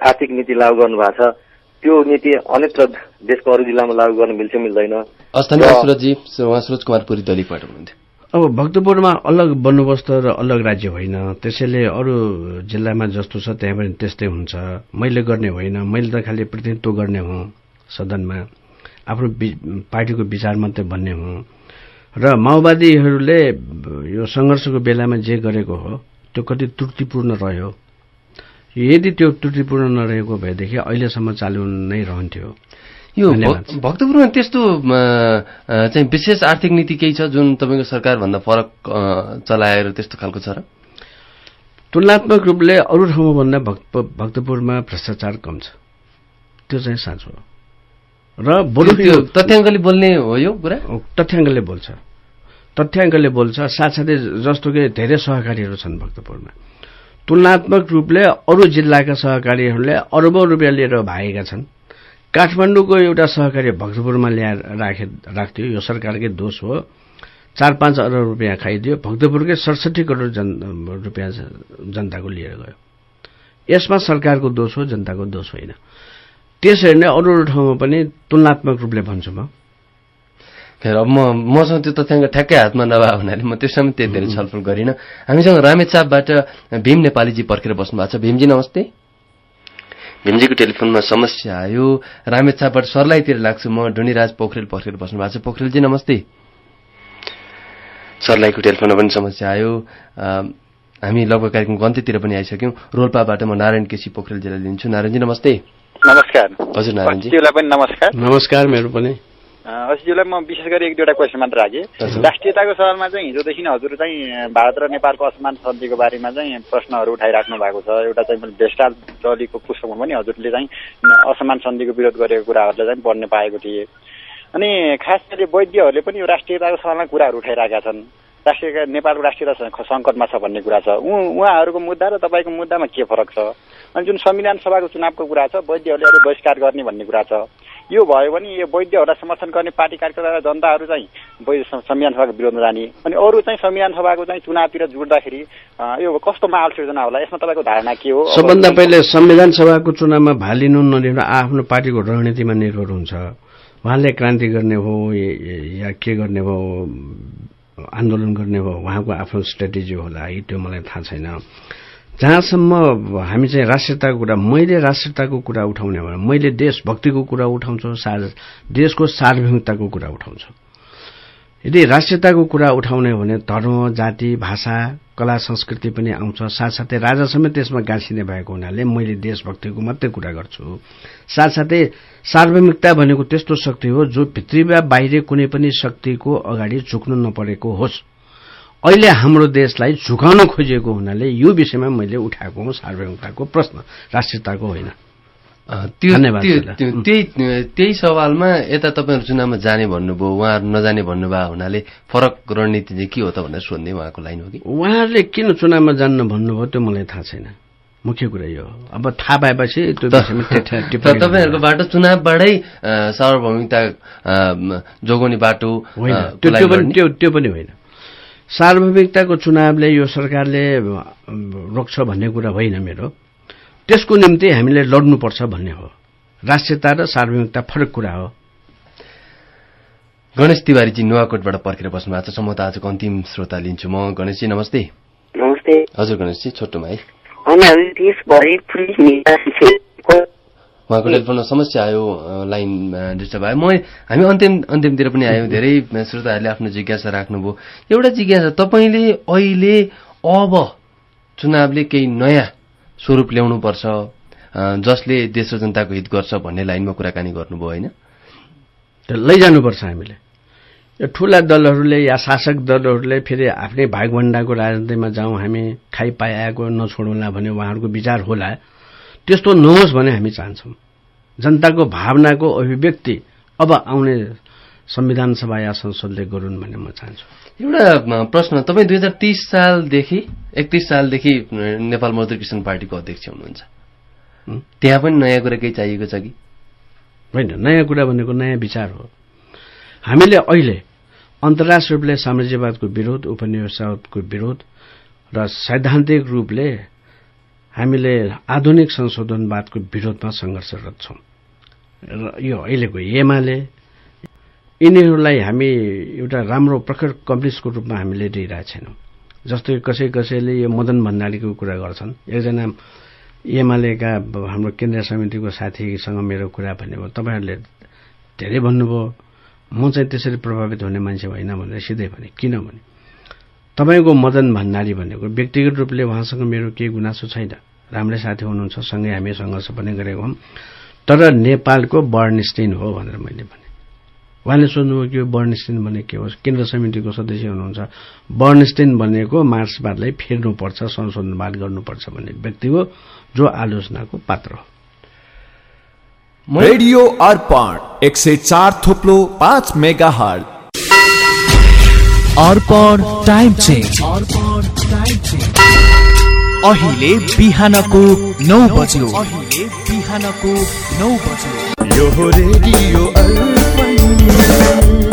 आर्थिक नीति लागू गर्नु भएको छ त्यो नीति अन्यत्र देशको अरू जिल्लामा लागू गर्न मिल्छ मिल्दैन। सुरजी उहाँ सुरज कुमार पुरी दैलेखबाट हुनुहुन्थ्यो। अब भक्तपुरमा अलग बन्दोबस्त र अलग राज्य होइन। त्यसैले अरू जिल्लामा जस्तो छ त्यहाँ पनि त्यस्तै हुन्छ। मैले गर्ने होइन। मैले त खालि प्रतिनिधित्व गर्ने हुँ सदनमा। आफ्नो पार्टीको विचार मात्रै भन्ने हुँ। र माओवादीहरूले यो सङ्घर्षको बेलामा जे गरेको हो त्यो कति त्रुटिपूर्ण रह्यो। यदि त्यो त्रुटिपूर्ण नरहेको भएदेखि अहिलेसम्म चालु नै रहन्थ्यो। यो भक्तपुरमा त्यस्तो चाहिँ विशेष आर्थिक नीति केही छ जुन तपाईँको सरकारभन्दा फरक चलाएर त्यस्तो खालको छ र? तुलनात्मक रूपले अरू ठाउँमा भन्दा भक्त भक्तपुरमा भ्रष्टाचार कम छ। त्यो चाहिँ साँचो हो। र यो तथ्याङ्कले बोल्ने हो यो कुरा? तथ्याङ्कले बोल्छ। तथ्याङ्कले बोल्छ साथसाथै जस्तो कि धेरै सहकारीहरू छन् भक्तपुरमा। तुलनात्मक रूपले अरू जिल्लाका सहकारीहरूले अरबौँ रुपियाँ लिएर भागेका छन्। काठमाडौँको एउटा सहकारी भक्तपुरमा ल्याएर राखे राख्थ्यो। यो सरकारकै दोष हो। चार पाँच अरब रुपियाँ खाइदियो। भक्तपुरकै सडसठी करोड जन रुपियाँ जनताको लिएर गयो। यसमा सरकारको दोष हो जनताको दोष होइन। त्यसरी नै अरू अरू ठाउँमा पनि तुलनात्मक रूपले भन्छु म। खेर अब म मसँग त्यो तथ्याङ्क ठ्याक्कै हातमा नभए हुनाले म त्यसमा त्यति धेरै छलफल गरिनँ। हामीसँग रामेछापबाट भीम नेपालीजी पर्खेर बस्नु भएको छ। भीमजी नमस्ते। भीमजीको टेलिफोनमा समस्या आयो। रामेछापबाट सर्लाईतिर लाग्छु। म ढुनीराज पोखरेल पर्खेर बस्नु भएको छ। पोखरेलजी नमस्ते। सर्लाईको टेलिफोनमा पनि समस्या आयो। हामी लगभग कार्यक्रमको अन्त्यतिर पनि आइसक्यौँ। रोल्पाबाट म नारायण केसी पोखरेलजीलाई लिन्छु। नारायणजी नमस्ते। नमस्कार। हजुर नारायणजी। पनि नमस्कार। नमस्कार मेरो पनि। असिजीलाई म विशेष गरी एक दुईवटा क्वेसन मात्र राखेँ। राष्ट्रियताको सवालमा चाहिँ हिजोदेखि हजुर चाहिँ भारत र नेपालको असमान सन्धिको बारेमा चाहिँ प्रश्नहरू उठाइराख्नु भएको छ। एउटा चाहिँ मैले भेस्टाल टोलीको पुस्तकमा पनि हजुरले चाहिँ असमान सन्धिको विरोध गरेको कुराहरूलाई चाहिँ पढ्न पाएको थिएँ। अनि खास गरी वैद्यहरूले पनि यो राष्ट्रियताको सवालमा कुराहरू उठाइरहेका छन्। राष्ट्रिय नेपालको राष्ट्रियता सङ्कटमा छ भन्ने कुरा छ। उ उहाँहरूको मुद्दा र तपाईँको मुद्दामा के फरक छ? अनि जुन संविधान सभाको चुनावको कुरा छ वैद्यहरूले अरू बहिष्कार गर्ने भन्ने कुरा छ। यो भयो भने यो वैद्यहरूलाई समर्थन गर्ने पार्टी कार्यकर्ता र जनताहरू चाहिँ वै- सं- संविधान सभाको विरोधमा जाने अनि अरू चाहिँ संविधान सभाको चाहिँ चुनावतिर जुट्दाखेरि यो कस्तो माहौल सिर्जना होला यसमा तपाईँको धारणा के हो? सबभन्दा पहिले संविधान सभाको चुनावमा भालिनु नलिनु आफ्नो पार्टीको रणनीतिमा निर्भर हुन्छ। उहाँले क्रान्ति गर्ने हो या- के गर्ने हो आन्दोलन गर्ने हो उहाँको आफ्नो स्ट्राटेजी होला है त्यो मलाई थाहा छैन। जहाँसम्म हामी चाहिँ राष्ट्रियताको कुरा मैले राष्ट्रियताको कुरा उठाउने भने मैले देशभक्तिको कुरा उठाउँछु देशको सार्वभौमिकताको कुरा उठाउँछु। यदि राष्ट्रियताको कुरा उठाउने भने धर्म जाति भाषा कला संस्कृति पनि आउँछ। साथसाथै राजा त्यसमा गाँसिने भएको हुनाले मैले देशभक्तिको मात्रै कुरा गर्छु। साथसाथै सार्वभौमिकता भनेको त्यस्तो शक्ति हो जो भित्री वा बाहिर कुनै पनि शक्तिको अगाडि झुक्नु नपरेको होस्। अहिले हाम्रो देशलाई झुकाउन खोजिएको हुनाले यो विषयमा मैले उठाएको हुँ सार्वभौमिकताको प्रश्न राष्ट्रियताको होइन। त्यो त्यही त्यही सवालमा यता तपाईँहरू चुनावमा जाने भन्नुभयो उहाँहरू नजाने भन्नुभयो हुनाले फरक रणनीति चाहिँ के हो त भनेर सोध्ने उहाँको लाइन हो कि? उहाँहरूले किन चुनावमा जान्न भन्नुभयो त्यो मलाई थाहा छैन। मुख्य कुरा यो अब थाहा पाएपछि त्यो तपाईँहरूको बाटो चुनावबाटै सार्वभौमिकता जोगाउने बाटो त्यो पनि होइन। सार्वभौमिकताको चुनावले यो सरकारले रोक्छ भन्ने कुरा होइन मेरो। त्यसको निम्ति हामीले लड्नुपर्छ भन्ने हो। राष्ट्रियता र सार्वभौमिकता फरक कुरा हो। गणेश तिवारीजी नुवाकोटबाट पर्खेर बस्नु भएको छ। सम्म आजको अन्तिम श्रोता लिन्छु। म गणेशजी नमस्ते। नमस्ते। हजुर गणेशजी छोटोमा है उहाँको टेलिफोनमा समस्या आयो लाइन डिस्टर्ब आयो। म हामी अन्तिम अन्तिमतिर पनि आयौँ धेरै श्रोताहरूले आफ्नो जिज्ञासा राख्नुभयो। एउटा जिज्ञासा तपाईँले अहिले अब चुनावले केही नयाँ स्वरूप ल्याउनुपर्छ जसले देश र जनताको हित गर्छ भन्ने लाइनमा कुराकानी गर्नुभयो होइन? लैजानुपर्छ हामीले। यो ठुला दलहरूले या शासक दलहरूले फेरि आफ्नै भागभण्डाको राजनीतिमा जाउँ हामी खाइ पाएको नछोडौँला भन्ने उहाँहरूको विचार होला। त्यस्तो नहोस् भन्ने हामी चाहन्छौँ। जनताको भावनाको अभिव्यक्ति अब आउने संविधान सभा या संसदले गरून् भन्ने म चाहन्छु। एउटा प्रश्न तपाईँ दुई हजार तिस सालदेखि एकतिस सालदेखि नेपाल मजदुर किसान पार्टीको अध्यक्ष हुनुहुन्छ? त्यहाँ पनि नयाँ कुरा केही चाहिएको छ कि? होइन नयाँ कुरा भनेको नयाँ विचार हो। हामीले अहिले अन्तर्राष्ट्रिय रूपले साम्राज्यवादको विरोध उपनिवेशवादको विरोध र सैद्धान्तिक रूपले हामीले आधुनिक संशोधनवादको विरोधमा सङ्घर्षरत छौँ। र यो अहिलेको एमाले यिनीहरूलाई हामी एउटा राम्रो प्रखर कम्युनिस्टको रूपमा हामीले लिइरहेका छैनौँ। जस्तै कसै कसैले यो मदन भण्डारीको कुरा गर्छन्। एकजना एमालेका हाम्रो केन्द्रीय समितिको साथीसँग मेरो कुरा भन्नुभयो तपाईँहरूले धेरै भन्नुभयो। म चाहिँ त्यसरी प्रभावित हुने मान्छे होइन भनेर सिधै भने। किनभने तपाईँको मदन भण्डारी भनेको व्यक्तिगत रूपले उहाँसँग मेरो केही गुनासो छैन। राम्रै साथी हुनुहुन्छ सँगै हामी सङ्घर्ष पनि गरेको हौँ। तर नेपालको बर्नस्टिन हो भनेर मैले भने। उहाँले सोध्नुभयो कि बर्नस्टिन भने के हो? केन्द्र समितिको सदस्य हुनुहुन्छ। बर्नस्टिन भनेको मार्क्सवादलाई फेर्नुपर्छ संशोधनवाद गर्नुपर्छ भन्ने व्यक्ति हो जो आलोचनाको पात्र हो। रेडियो अर्पण एक सय चार थोप्लो पाँच मेगा हल अर्पण टाइम चेन्ज। अहिले बिहानको नौ बज्यो। अहिले बिहानको नौ बज्यो। रेडियो अर्पण।